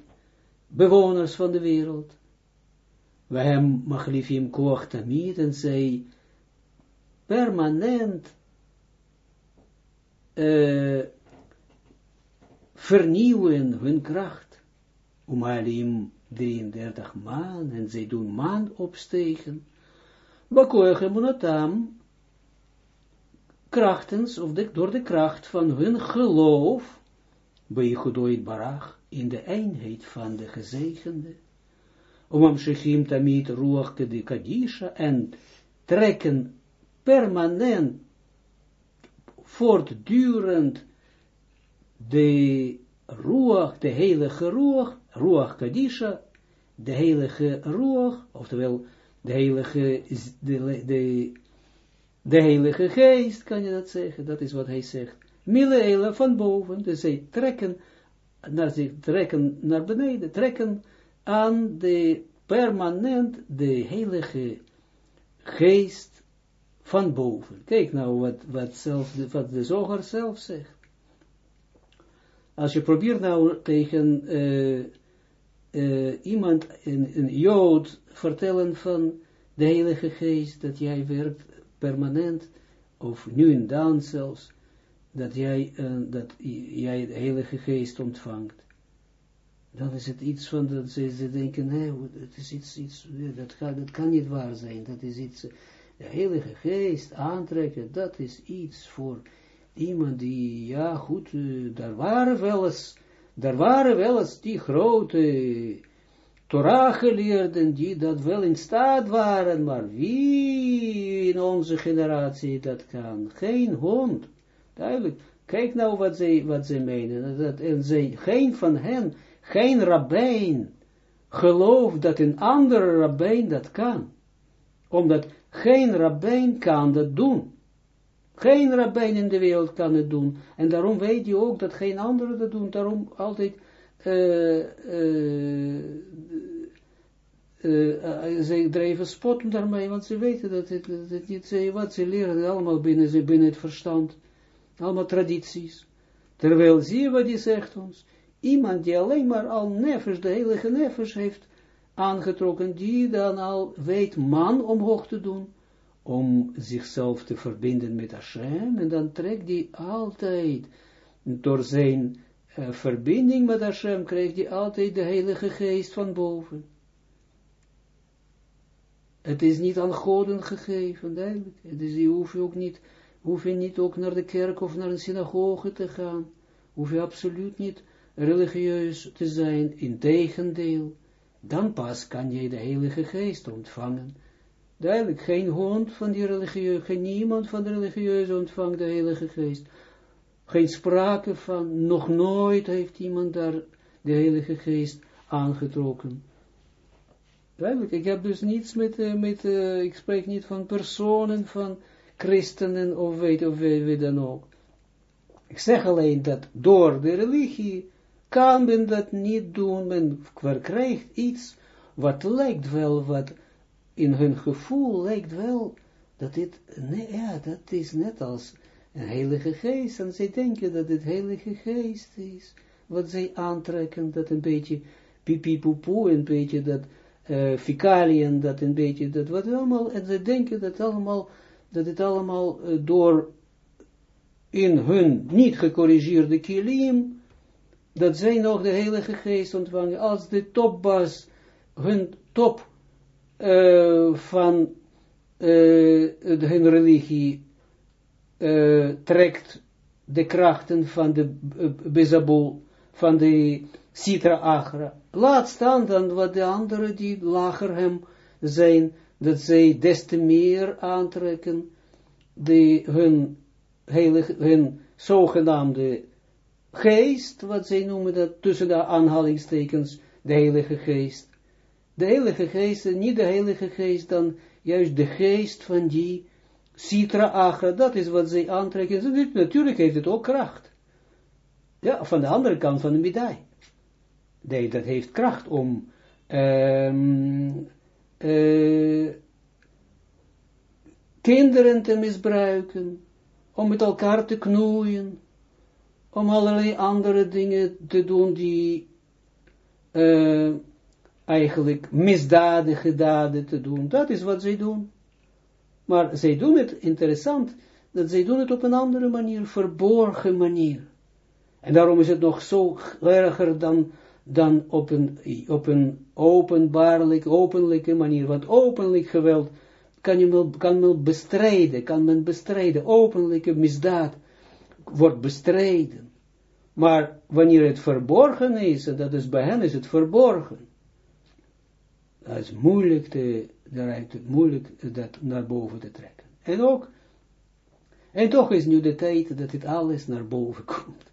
bewoners van de wereld. We hem machlifim koach tamid en zij permanent uh, vernieuwen hun kracht. Om alim 33 maan en zij doen maan opstegen. Bakoech emunatam krachtens, of door de kracht van hun geloof, bij Godoit Barach, in de eenheid van de gezegende, om am shechim tamit ruach de kadisha, en trekken permanent, voortdurend, de ruach, de heilige ruach, ruach kadisha, de heilige ruach, oftewel, de heilige, de, de de Heilige Geest, kan je dat zeggen, dat is wat hij zegt. Mille van boven, dus zij trekken naar zich, trekken naar beneden, trekken aan de permanent de Heilige Geest van boven. Kijk nou wat, wat, zelf, wat de zoger zelf zegt. Als je probeert nou tegen uh, uh, iemand, een, een Jood, vertellen van de Heilige Geest, dat jij werkt permanent, of nu en dan zelfs, dat jij, uh, dat jij de Heilige Geest ontvangt. Dan is het iets van, dat ze, ze denken, nee, het is iets, iets dat, gaat, dat kan niet waar zijn, dat is iets, de Heilige Geest aantrekken, dat is iets voor iemand die, ja goed, daar waren wel eens, daar waren wel eens die grote Torah geleerden die dat wel in staat waren, maar wie in onze generatie dat kan? Geen hond. Duidelijk. Kijk nou wat zij, wat zij menen. Dat, en zij, geen van hen, geen rabbijn, gelooft dat een andere rabbijn dat kan. Omdat geen rabbijn kan dat doen. Geen rabbijn in de wereld kan het doen. En daarom weet je ook dat geen andere dat doen. Daarom altijd uh, ze drijven spot daarmee, want ze weten dat het, dat niet, ze, wat ze leren, allemaal binnen, binnen het verstand, allemaal tradities. Terwijl, zie je wat hij zegt ons, iemand die alleen maar al nefers, de heilige nefers heeft aangetrokken, die dan al weet man omhoog te doen, om zichzelf te verbinden met Hashem, en dan trekt hij altijd door zijn uh, verbinding met Hashem krijgt hij altijd de Heilige Geest van boven. Het is niet aan goden gegeven, duidelijk. Is, je hoef je ook niet, hoef je niet ook naar de kerk of naar een synagoge te gaan. Hoef je absoluut niet religieus te zijn, in tegendeel. Dan pas kan je de Heilige Geest ontvangen. Duidelijk, geen hond van die religieuze, geen niemand van de religieuze ontvangt de Heilige Geest geen sprake van, nog nooit heeft iemand daar de Heilige Geest aangetrokken. Duidelijk, ik heb dus niets met, uh, met uh, ik spreek niet van personen, van christenen of weet of wie dan ook. Ik zeg alleen dat door de religie kan men dat niet doen, men verkrijgt iets wat lijkt wel, wat in hun gevoel lijkt wel, dat dit, nee, ja, dat is net als een heilige geest, en zij denken dat het heilige geest is, wat zij aantrekken, dat een beetje pipi poepoe, een beetje dat uh, ficaliën, dat een beetje, dat wat allemaal, en zij denken dat allemaal, dat het allemaal uh, door in hun niet gecorrigeerde kilim, dat zij nog de heilige geest ontvangen, als de topbas, hun top uh, van hun religie uh, trekt de krachten van de uh, van de Sitra Agra. Laat staan dan wat de anderen die lager hem zijn, dat zij des te meer aantrekken, de, hun, heilig, hun zogenaamde geest, wat zij noemen dat, tussen de aanhalingstekens, de heilige geest. De heilige geest, niet de heilige geest, dan juist de geest van die Citra Agra, dat is wat zij aantrekken. Natuurlijk heeft het ook kracht. Ja, van de andere kant van de medaille. Nee, dat heeft kracht om um, uh, kinderen te misbruiken, om met elkaar te knoeien, om allerlei andere dingen te doen die uh, eigenlijk misdadige daden te doen. Dat is wat zij doen. Maar zij doen het, interessant, dat zij doen het op een andere manier, verborgen manier. En daarom is het nog zo erger dan, dan op een, op een openbaarlijk, openlijke manier. Want openlijk geweld kan, je kan men bestrijden, kan men bestrijden. Openlijke misdaad wordt bestreden. Maar wanneer het verborgen is, en dat is bij hen is het verborgen, dat is moeilijk, te, moeilijk dat naar boven te trekken. En ook, en toch is nu de tijd dat dit alles naar boven komt.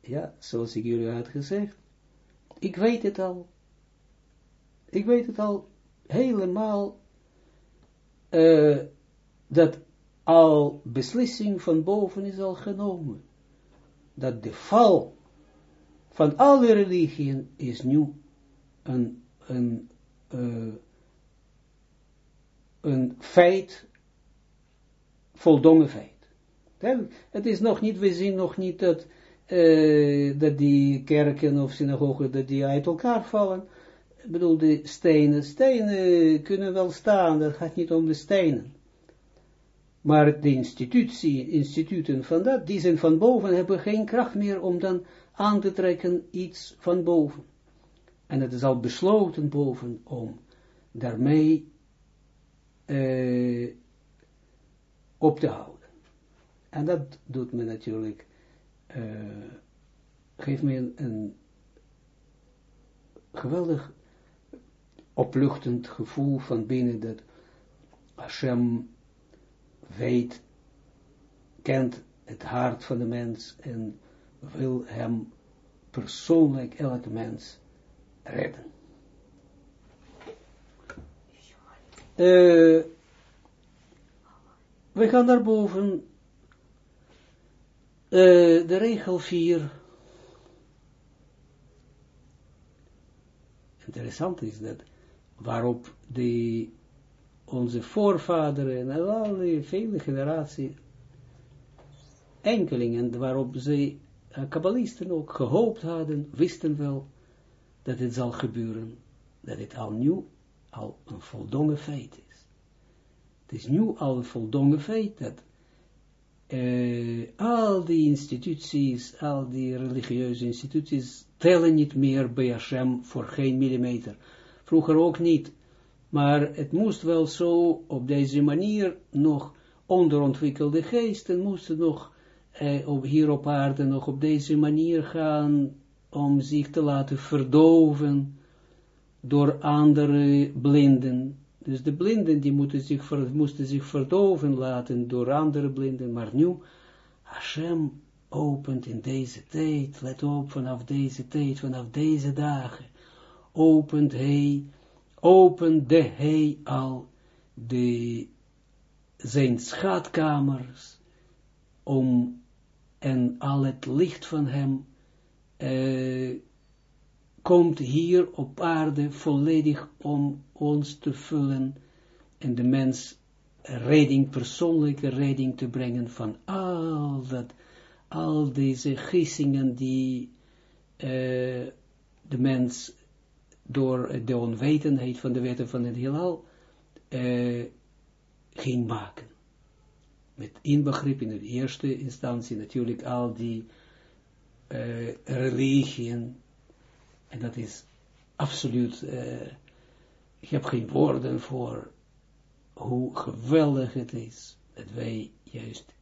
Ja, zoals ik jullie had gezegd, ik weet het al. Ik weet het al helemaal, uh, dat al beslissing van boven is al genomen. Dat de val van alle religieën is nu een, een, uh, een feit, voldongen feit. Het is nog niet, we zien nog niet dat uh, dat die kerken of synagogen, dat die uit elkaar vallen. Ik bedoel, de stenen, stenen kunnen wel staan, dat gaat niet om de stenen. Maar de institutie, instituten van dat, die zijn van boven, hebben geen kracht meer om dan aan te trekken iets van boven. En het is al besloten boven om daarmee uh, op te houden. En dat doet men natuurlijk uh, geeft me een, een, geweldig opluchtend gevoel van binnen dat Hashem weet, kent het hart van de mens en wil hem persoonlijk elke mens redden. Uh, we gaan daarboven uh, de regel 4. Interessant is dat waarop de, onze voorvaderen en al die vele generaties, enkelingen, waarop ze, uh, kabbalisten ook gehoopt hadden, wisten wel dat het zal gebeuren, dat het al nu al een voldongen feit is. Het is nu al een voldongen feit dat uh, al die instituties, al die religieuze instituties, tellen niet meer bij Hashem voor geen millimeter. Vroeger ook niet. Maar het moest wel zo op deze manier nog onderontwikkelde geesten moesten nog eh, op, hier op aarde nog op deze manier gaan om zich te laten verdoven door andere blinden. Dus de blinden die moeten zich, moesten zich verdoven laten door andere blinden, maar nu Hashem opent in deze tijd, let op, vanaf deze tijd, vanaf deze dagen, opent hij, opende hij al de, zijn schatkamers, om, en al het licht van hem, uh, komt hier op aarde volledig om ons te vullen en de mens redding, persoonlijke redding te brengen van al dat, al deze gissingen die uh, de mens door de onwetendheid van de wetten van het heelal uh, ging maken. Met inbegrip in de eerste instantie natuurlijk al die uh, religieën, en dat is absoluut, uh, ik heb geen woorden voor hoe geweldig het is dat wij juist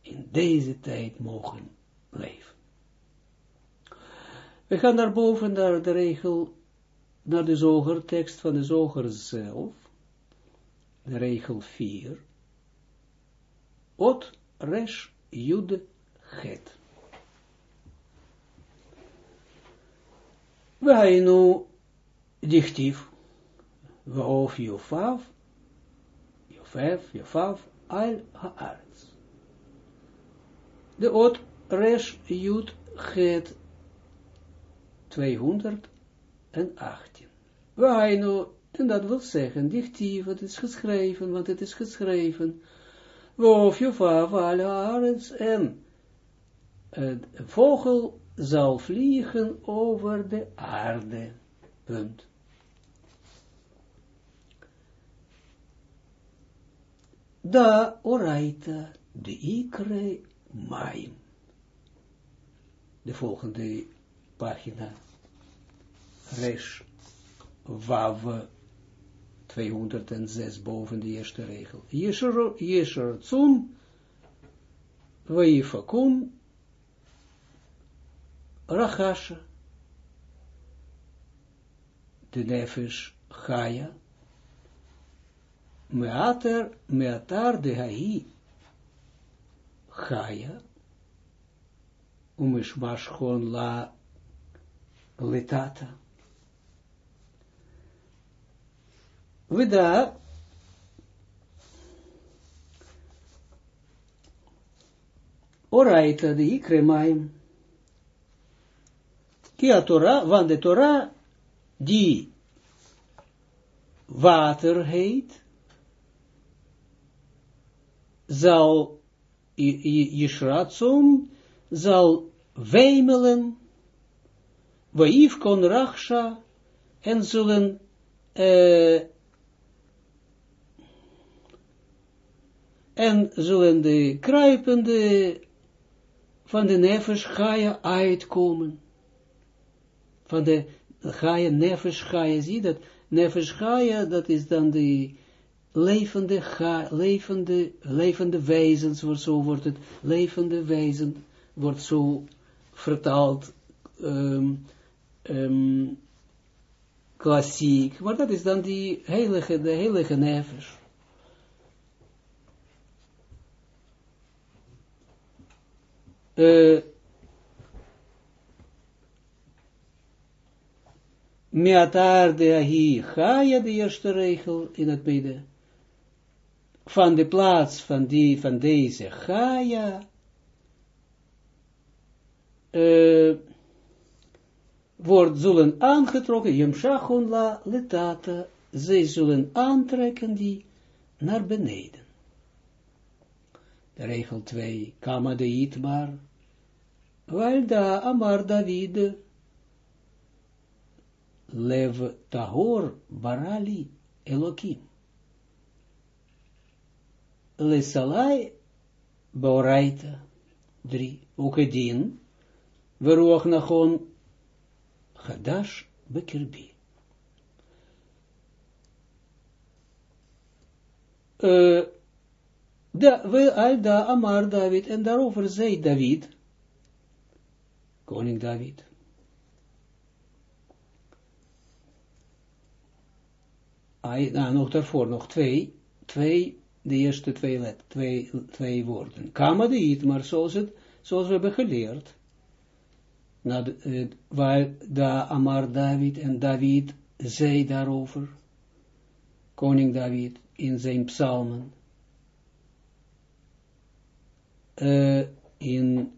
in deze tijd mogen leven. We gaan naar boven naar de regel, naar de zoger, tekst van de zoger zelf, de regel 4. Ot, resh, jude, het. Wainu dichtief, waarof Jofav, Jofef, Jofav, al haaretz. De ot resh jut het 218. Wainu En dat wil zeggen, dichtief, het is geschreven, want het is geschreven. Wof Jofav alle en een vogel zal vliegen over de aarde. Punt. Da oraita de ikre maim. De volgende pagina. Resh Wav 206 boven de eerste regel. Yesher, Tzum Vaifakun Rachasha de nefesh Chaya Meater, meatar de hai Chaya Umishmash chon la letata. Veda Oraita de ikremaim. Kia Torah, van de Torah, die water heet, zal Yishratzum, zal wemelen, waif kon rachsha, en zullen uh, en zullen de kruipende van de nefesh Gaia uitkomen. Van de Gaia, nefesh Gaia, zie dat? Nefesh Gaia, dat is dan de levende, ga, levende, levende wezens, wordt zo wordt het, levende wezen, wordt zo vertaald, um, um, klassiek, maar dat is dan die heilige, de heilige Meatar de ahi Chaya, de eerste regel in het midden. Van de plaats van, die, van deze Chaya. Uh, wordt zullen aangetrokken, Yemshachon la letata, zij zullen aantrekken die naar beneden. De regel 2, Kama de Itmar, Walda Amar David, Lev Tahor Barali Elokim. Lesalai Baoraita, 3, Ukedin, Veruach Nachon Hadash Bekirbi. Da, we al da Amar David, en daarover zei David, koning David. Nou, nog daarvoor nog twee, twee, de eerste twee, let, twee, woorden. Kama de maar zoals, het, zoals we hebben geleerd, uh, waar da Amar David en David zei daarover, koning David, in zijn psalmen, uh, in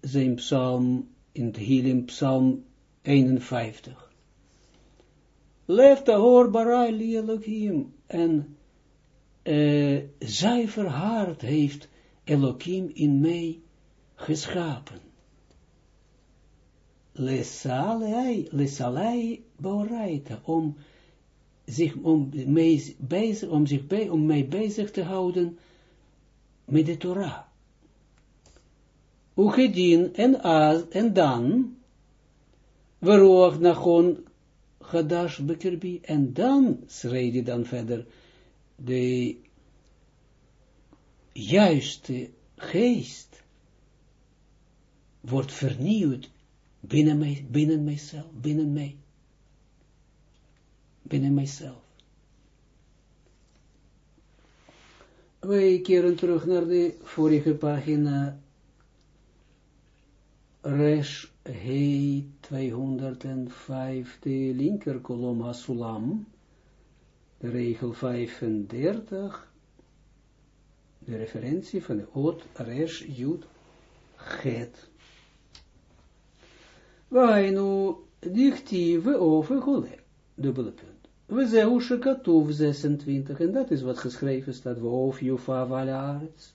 zijn psalm, in het Hilim psalm 51. Lef tahor barai li Elohim, en uh, zuiver hart heeft Elohim in mij geschapen lesalei, lesalei beoraita, om zich, om, mee, bezig, om zich bij, om mij bezig te houden met de Torah. Ugedin en, az, en dan, veroog nachon gadash bekerbi, en dan, schreef hij dan verder, de juiste geest wordt vernieuwd binnen, mij, binnen mijzelf, binnen mij, binnen mijzelf. Wij keren terug naar de vorige pagina, Resh Hei 205, de linker kolom Hasulam, de regel 35, de referentie van de Oot Resh Jud Het. Wainu dichti we over gule. Dubbele punt. we zehu shekatuv 26, en dat is wat geschreven staat, woof jufa valaarts.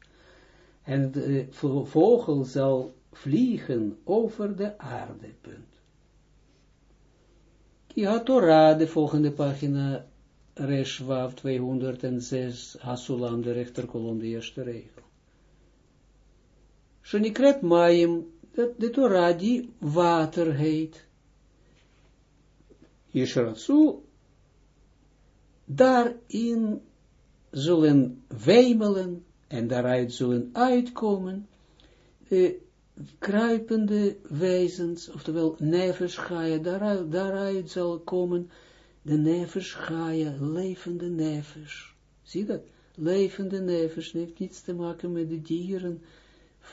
En de vogel zal vliegen over de aarde, punt. Ja, Torah, de volgende pagina, Reshwav 206, Hasulam, de rechterkolom, de eerste regel. Shenikret Mayim, de Torah die water heet. Yesharatsu, daarin zullen wemelen en daaruit zullen uitkomen eh, kruipende wezens, oftewel neversgaaien, daaruit, daaruit zal komen de neversgaaien, levende nevers. Zie dat? Levende nevers, heeft niets te maken met de dieren,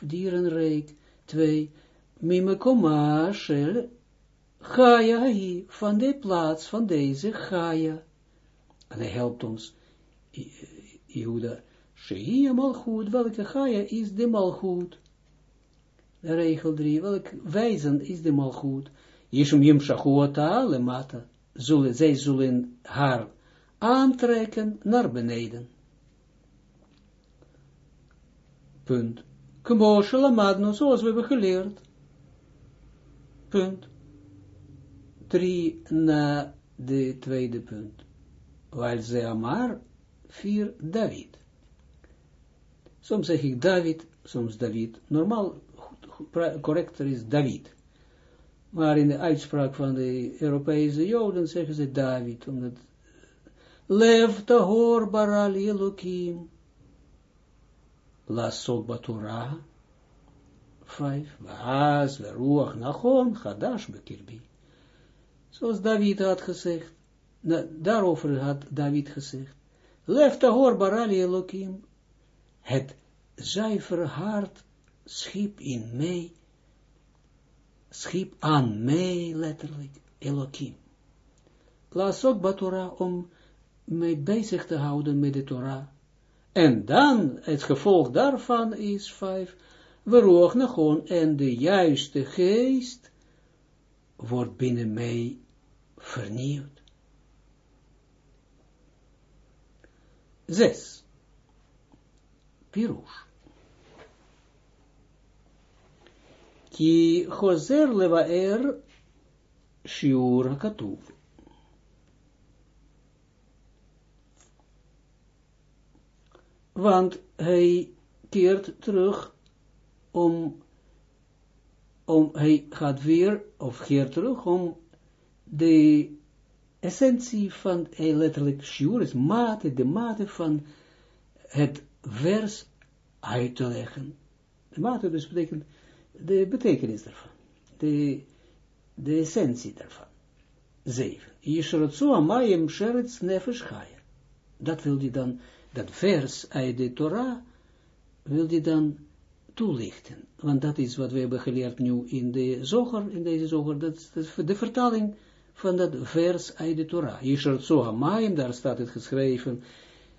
dierenrijk. Twee, mimekoma shel hi, van de plaats van deze Gaia. En hij helpt ons, Jehuda, Shehia malchut, welke Gaia is de malchut? Regel 3, welk wijzen is de malchut? Yishum yim shachuota lemata, zullen, zij zullen haar aantrekken naar beneden. Punt. Kmoshe lamadno, zoals we hebben geleerd. Punt. 3 na de tweede punt. Waar ze Amar 4 David. Soms zeg ik David, soms David. Normaal, correcter is David. Maar in de uitspraak van de Europese Joden zeggen ze David, omdat Lev tahor baral Elohim. Lasot batura. Vijf. Vaas, veruach, nachon, chadash bekirbi. Zoals David had gezegd. Daarover had David gezegd. Lef tahor barali Elohim. Het zuiver hart schiep in mij. Schiep aan mij, letterlijk. Elohim. Laat ook Batora om mij bezig te houden met de Torah. En dan, het gevolg daarvan is vijf, we gewoon en de juiste geest wordt binnen mij vernieuwd. Zes. Pirush. Ki chozer levaer shiur hakatuv. Want hij keert terug om, om, hij gaat weer, of keert terug om de essentie van, eh, letterlijk, shiur is mate, de mate van het vers uit te leggen. De mate dus betekent de betekenis daarvan. De, de essentie daarvan. Zeven. Yishrotsu amayim sheretz nefesh chaya. Dat wil hij dan, dat vers uit de Torah, wil hij dan toelichten. Want dat is wat we hebben geleerd nu in de zoger, in deze zoger, dat is de vertaling van dat vers uit de Torah. Yisher Tzohamayim, daar staat het geschreven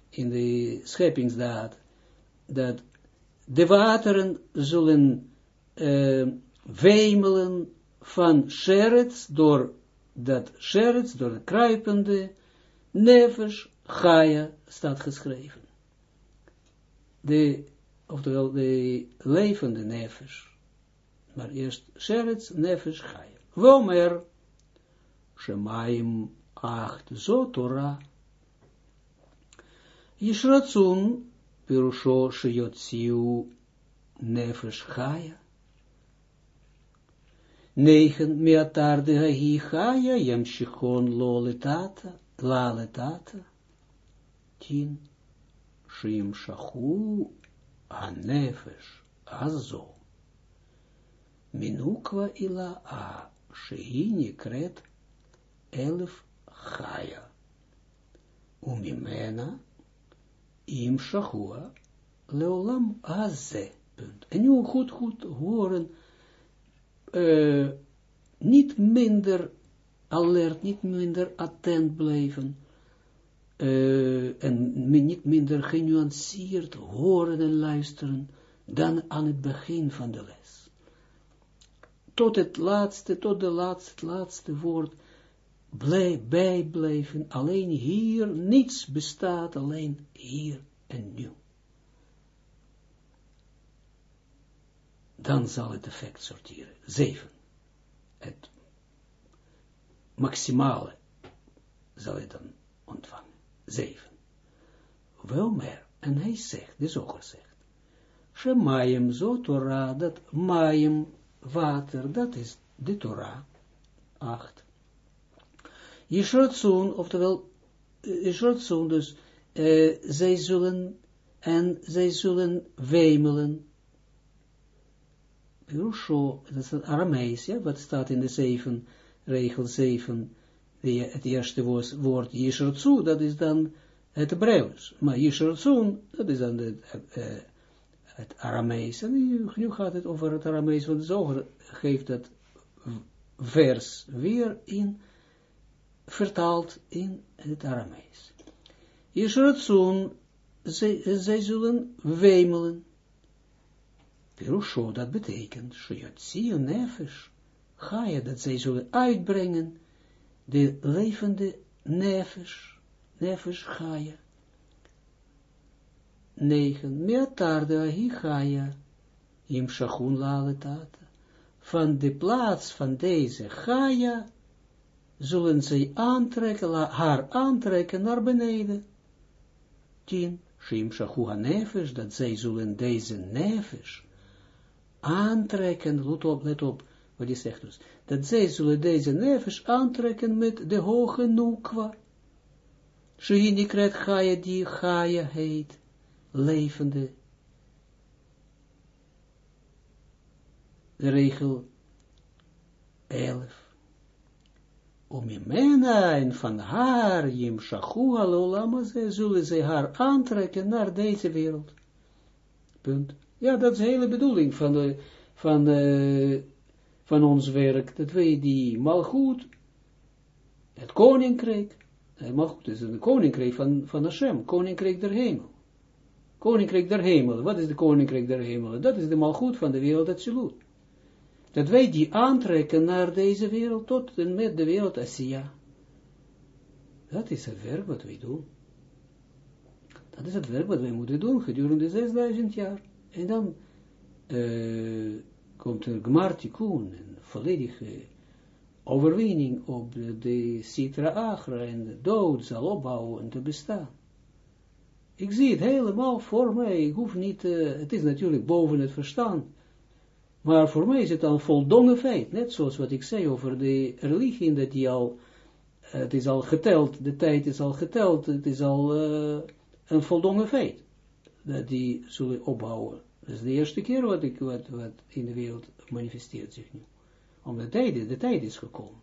in de scheppingsdaad, dat de wateren zullen uh, wemelen van Sherets door dat Sherets, door de kruipende nevers Gaia staat geschreven. De, oftewel de levende nevers. Maar eerst Sherets, nevers Gaia. Womer, Shemaim acht zo Torah. Yishratsun, Pirusho, Shiotziu, nevers, Gaia. Negen meatarde hagi chaya, jam shichon lo letata, la. Tien, shim shachu, anefesh, azo. Minukwa ila a, shihini kret, elf chaya. Umimena, im shachua, leolam azze. En nu goed, goed, horen uh, niet minder alert, niet minder attent blijven, uh, en niet minder genuanceerd horen en luisteren, dan aan het begin van de les. Tot het laatste, tot de laatste, laatste woord, blij, bijblijven, alleen hier, niets bestaat, alleen hier en nu. Dan zal het effect sorteren. Zeven. Het maximale zal je dan ontvangen. Zeven. Wel meer. En hij zegt, de zoger zegt, Shemayim zo Torah, dat Mayim, water, dat is de Torah. Acht. Yishrotzoon, oftewel, Yishrotzoon, dus, uh, zij zullen, en zij zullen wemelen. Pirusho, dat is Aramees, ja, wat staat in de zeven, regel zeven, de, het eerste woord, woord Yishrotzoon, dat is dan het Hebreeuws. Maar Yishrotzoon, dat is dan het, uh, het Aramees. En nu, gaat het over het Aramees, want de zoger geeft dat vers weer in vertaald in het Aramees. Yeshratsun, zij, zij zullen wemelen. Pirusho, dat betekent, Shayotzion nefesh, ga je dat zij zullen uitbrengen, de levende nefesh, nefesh ga je. 9. Meatarde ahi ga je, im shachun laletata. Van de plaats van deze ga je, zullen zij aantrekken, haar aantrekken naar beneden. Tien, Shim Shahu nefesh, dat zij zullen deze nefesh aantrekken, let op, let op, wat hij zegt dus, dat zij zullen deze nefesh aantrekken met de hoge nukwa. Shihini kret Chaya, die Chaya heet, levende. De regel 11 om imena en van haar, Jim Shachu Alolama, zullen ze haar aantrekken naar deze wereld. Punt. Ja, dat is de hele bedoeling van, de, van, de, van ons werk, dat wij die malgoed, het koninkrijk, het malgoed is een koninkrijk van, van Hashem, koninkrijk der hemel. Koninkrijk der hemel, wat is de koninkrijk der hemel? Dat is de malgoed van de wereld, Zilut dat wij die aantrekken naar deze wereld, tot en met de wereld Asia. Dat is het werk wat wij doen. Dat is het werk wat wij moeten doen gedurende 6000 jaar. En dan uh, komt er Gmartikun, een volledige overwinning op de, de Sitra Agra en de dood zal opbouwen en te bestaan. Ik zie het helemaal voor mij, ik hoef niet, uh, het is natuurlijk boven het verstand, maar voor mij is het een voldongen feit, net zoals wat ik zei over de religie, dat die al, uh, het is al geteld, de tijd is al geteld, het is al een voldongen feit, dat die zullen opbouwen. Dat is de eerste keer wat, ik, wat, wat in de wereld manifesteert zich nu. Omdat de tijd, de tijd is gekomen.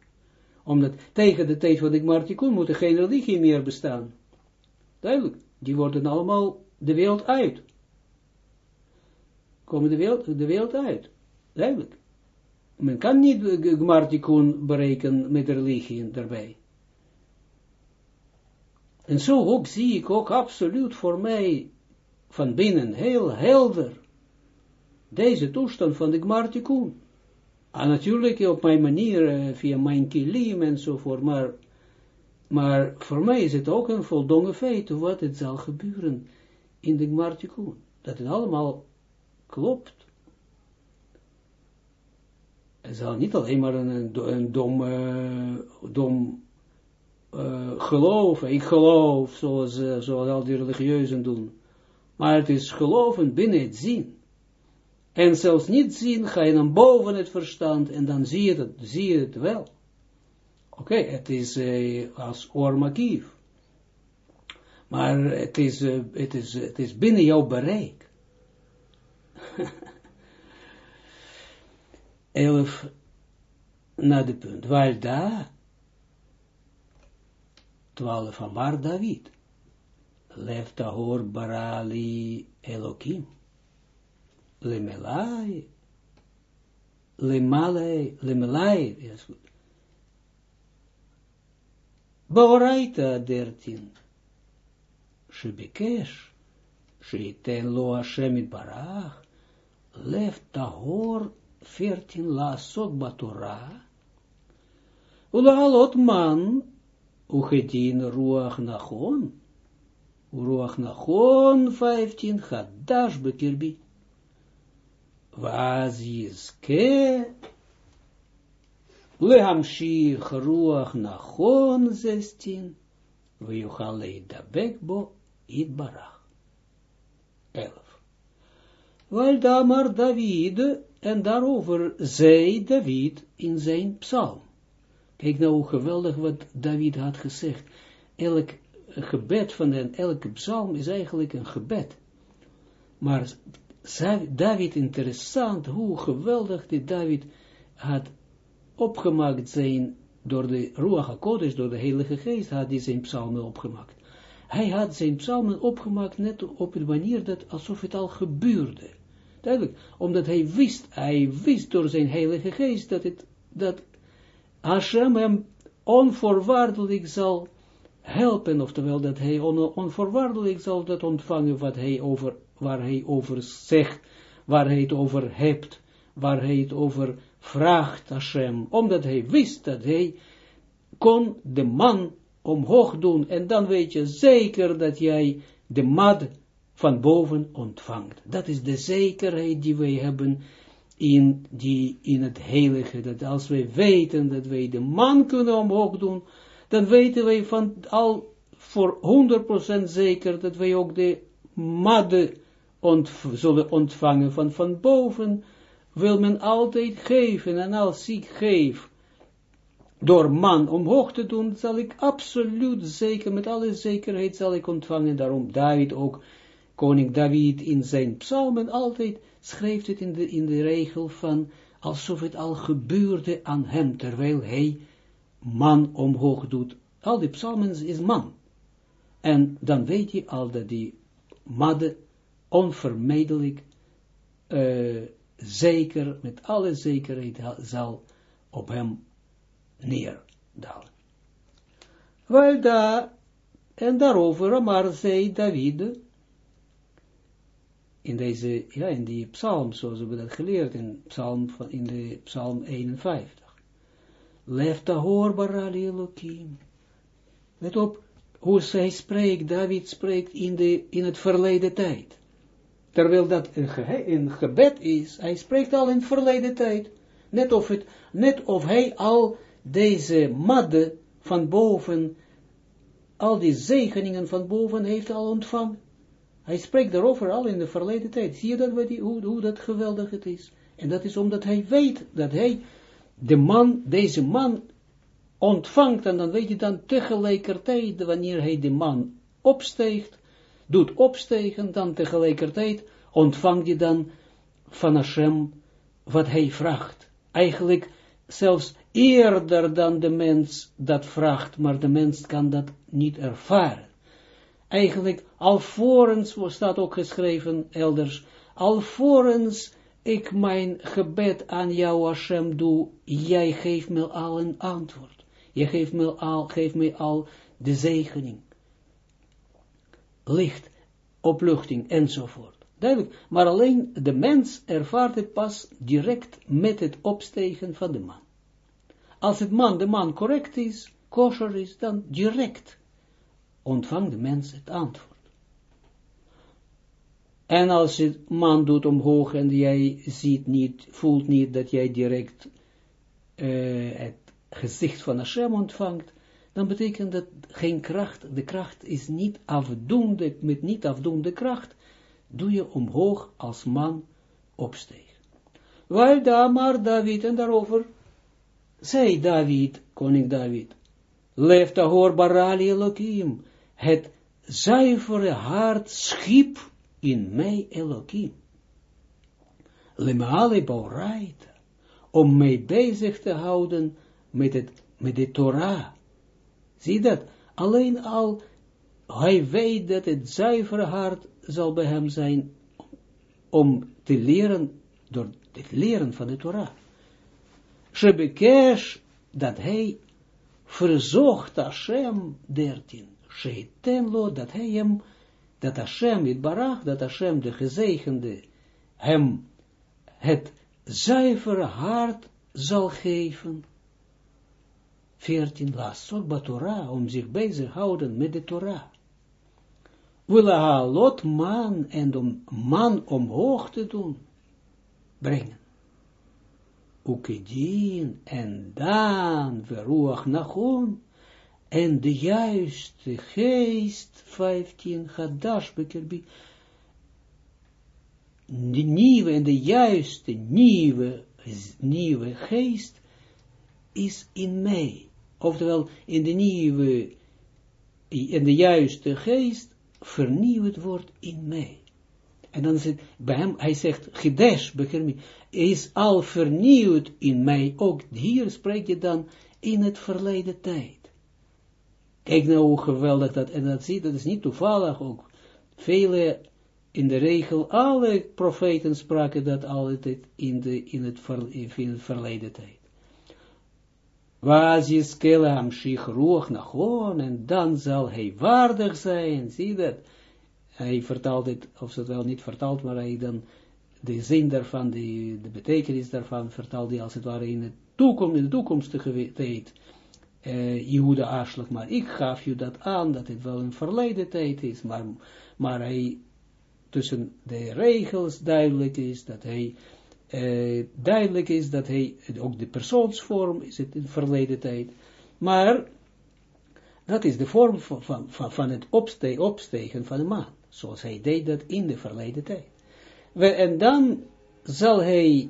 Omdat tegen de tijd van ik Martikun moet er geen religie meer bestaan. Duidelijk, die worden allemaal de wereld uit. Komen de wereld, de wereld uit. Duidelijk. Men kan niet Gmartikun bereiken met religie daarbij. En zo ook zie ik ook absoluut voor mij van binnen heel helder deze toestand van de Gmartikun. En natuurlijk op mijn manier, eh, via mijn kilim enzovoort, maar, maar voor mij is het ook een voldongen feit wat het zal gebeuren in de Gmartikun. Dat het allemaal klopt het zal niet alleen maar een, een dom, uh, dom uh, geloof, ik geloof, zoals, zoals al die religieuzen doen. Maar het is geloven binnen het zien. En zelfs niet zien, ga je dan boven het verstand en dan zie je het, zie je het wel. Oké, het is als oormakief. Maar het is, het, is, het is binnen jouw bereik. 11 na de punt. Waar daar 12 van waar David. Lef tahor barali Elohim. Lemelai. Lemelai. Ja, goed. Baoraita 13. Shebikesh. Sheiten lo Hashem barach. Lef tahor 14 la sot batora, Ulahalot man, uchedin ruach nachon, ruach nachon 15, chadash bekirbi. Waz yizke, lehamshich ruach nachon 16, ויוכל להידבק בו יתברך. אלף. Wel damar David, en daarover zei David in zijn psalm. Kijk nou hoe geweldig wat David had gezegd. Elk gebed van hen, elke psalm is eigenlijk een gebed. Maar David, interessant, hoe geweldig dit David had opgemaakt zijn door de Ruach HaKodesh, door de Heilige Geest, had hij zijn psalmen opgemaakt. Hij had zijn psalmen opgemaakt net op de manier dat alsof het al gebeurde. Duidelijk, omdat hij wist, hij wist door zijn Heilige Geest dat het, dat Hashem hem onvoorwaardelijk zal helpen, oftewel dat hij on, onvoorwaardelijk zal dat ontvangen wat hij over, waar hij over zegt, waar hij het over hebt, waar hij het over vraagt Hashem, omdat hij wist dat hij kon de man omhoog doen, en dan weet je zeker dat jij de mad van boven ontvangt. Dat is de zekerheid die wij hebben in, die, in het heilige, dat als wij weten dat wij de man kunnen omhoog doen, dan weten wij van al voor 100% zeker dat wij ook de madde zullen ontvangen van van boven, wil men altijd geven, en als ik geef, door man omhoog te doen, zal ik absoluut zeker, met alle zekerheid zal ik ontvangen, daarom David ook, koning David in zijn psalmen altijd schrijft het in de, in de regel van, alsof het al gebeurde aan hem, terwijl hij man omhoog doet. Al die psalmen is man. En dan weet je al dat die madde onvermijdelijk uh, zeker, met alle zekerheid zal op hem neerdalen. Wel daar, en daarover, maar zei David, in deze, ja, in die psalm, zoals we dat geleerd, in, psalm, in de psalm 51. Lefta hoor barali Elohim. Let op hoe zij spreekt, David spreekt in, de, in het verleden tijd. Terwijl dat een, gebed is, hij spreekt al in verleden tijd. Net of, het, net of hij al deze madde van boven, al die zegeningen van boven heeft al ontvangen. Hij spreekt daarover al in de verleden tijd. Zie je dat, hoe, hoe dat geweldig het is? En dat is omdat hij weet dat hij, de man, deze man ontvangt, en dan weet je dan tegelijkertijd, wanneer hij de man opsteegt, doet opstegen, dan tegelijkertijd ontvangt hij dan van Hashem wat hij vraagt. Eigenlijk zelfs eerder dan de mens dat vraagt, maar de mens kan dat niet ervaren. Eigenlijk, alvorens, staat ook geschreven elders, alvorens ik mijn gebed aan jou Hashem doe, jij geeft me al een antwoord. Je geeft me al, geeft me al de zegening. Licht, opluchting enzovoort. Duidelijk, maar alleen de mens ervaart het pas direct met het opstegen van de man. Als het man, de man correct is, kosher is, dan direct ontvangt de mens het antwoord. En als het man doet omhoog en jij ziet niet, voelt niet dat jij direct uh, het gezicht van Hashem ontvangt, dan betekent dat geen kracht, de kracht is niet afdoende, met niet afdoende kracht, doe je omhoog als man opstegen. Waar daar maar David, en daarover zei David, koning David, leeft hoor barali Elohim, het zuivere hart schiep in mij Elohim. Lemale baurait, om mij bezig te houden met, het, met de Torah. Zie dat? Alleen al, hij weet dat het zuivere hart zal bij hem zijn, om te leren, door het leren van de Torah. Shebekesh, dat hij verzocht Hashem, 13, Sheiten lo, dat hij hem, dat Hashem, het barach, dat Hashem, de gezegende, hem het zuivere hart zal geven. 14, lasot batora, om zich bezig houden met de Torah. Willa lot man en om man omhoog te doen, brengen. Ukedien en dan veruach nachon en de juiste geest, 15, Hadash bekerbi, de nieuwe en de juiste nieuwe, nieuwe geest is in mij. Oftewel, in de nieuwe, in de juiste geest vernieuwd wordt in mij. En dan zit bij hem, hij zegt, Gedesh, is al vernieuwd in mij. Ook hier spreek je dan in het verleden tijd. Kijk nou hoe geweldig dat, en dat zie dat is niet toevallig ook. Vele, in de regel, alle profeten spraken dat altijd in, de, in, het, ver, in het verleden tijd. Wazis kelam shich ruach nachon, en dan zal hij waardig zijn, zie dat. Hij vertaalt het, of het wel niet vertaald, maar hij dan de zin daarvan, de, de betekenis daarvan vertaalt hij als het ware in, het toekomst, in de toekomstige tijd uh, Jehuda Aschlag, maar ik gaf je dat aan, dat het wel een verleden tijd is, maar, maar hij tussen de regels duidelijk is, dat hij uh, duidelijk is, dat hij, ook de persoonsvorm is het in verleden tijd, maar dat is de vorm van, van, van, het opste, opstegen van de maan, zoals hij deed dat in de verleden tijd. We, en dan zal hij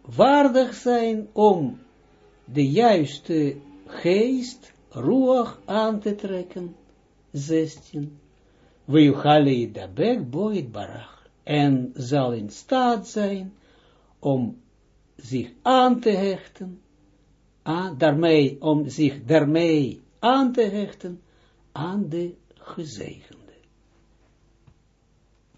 waardig zijn om de juiste geest, ruach aan te trekken, 16. Wejuchale dabek boit barach. En zal in staat zijn om zich aan te hechten, aan, daarmee, om zich daarmee aan te hechten aan de gezegen.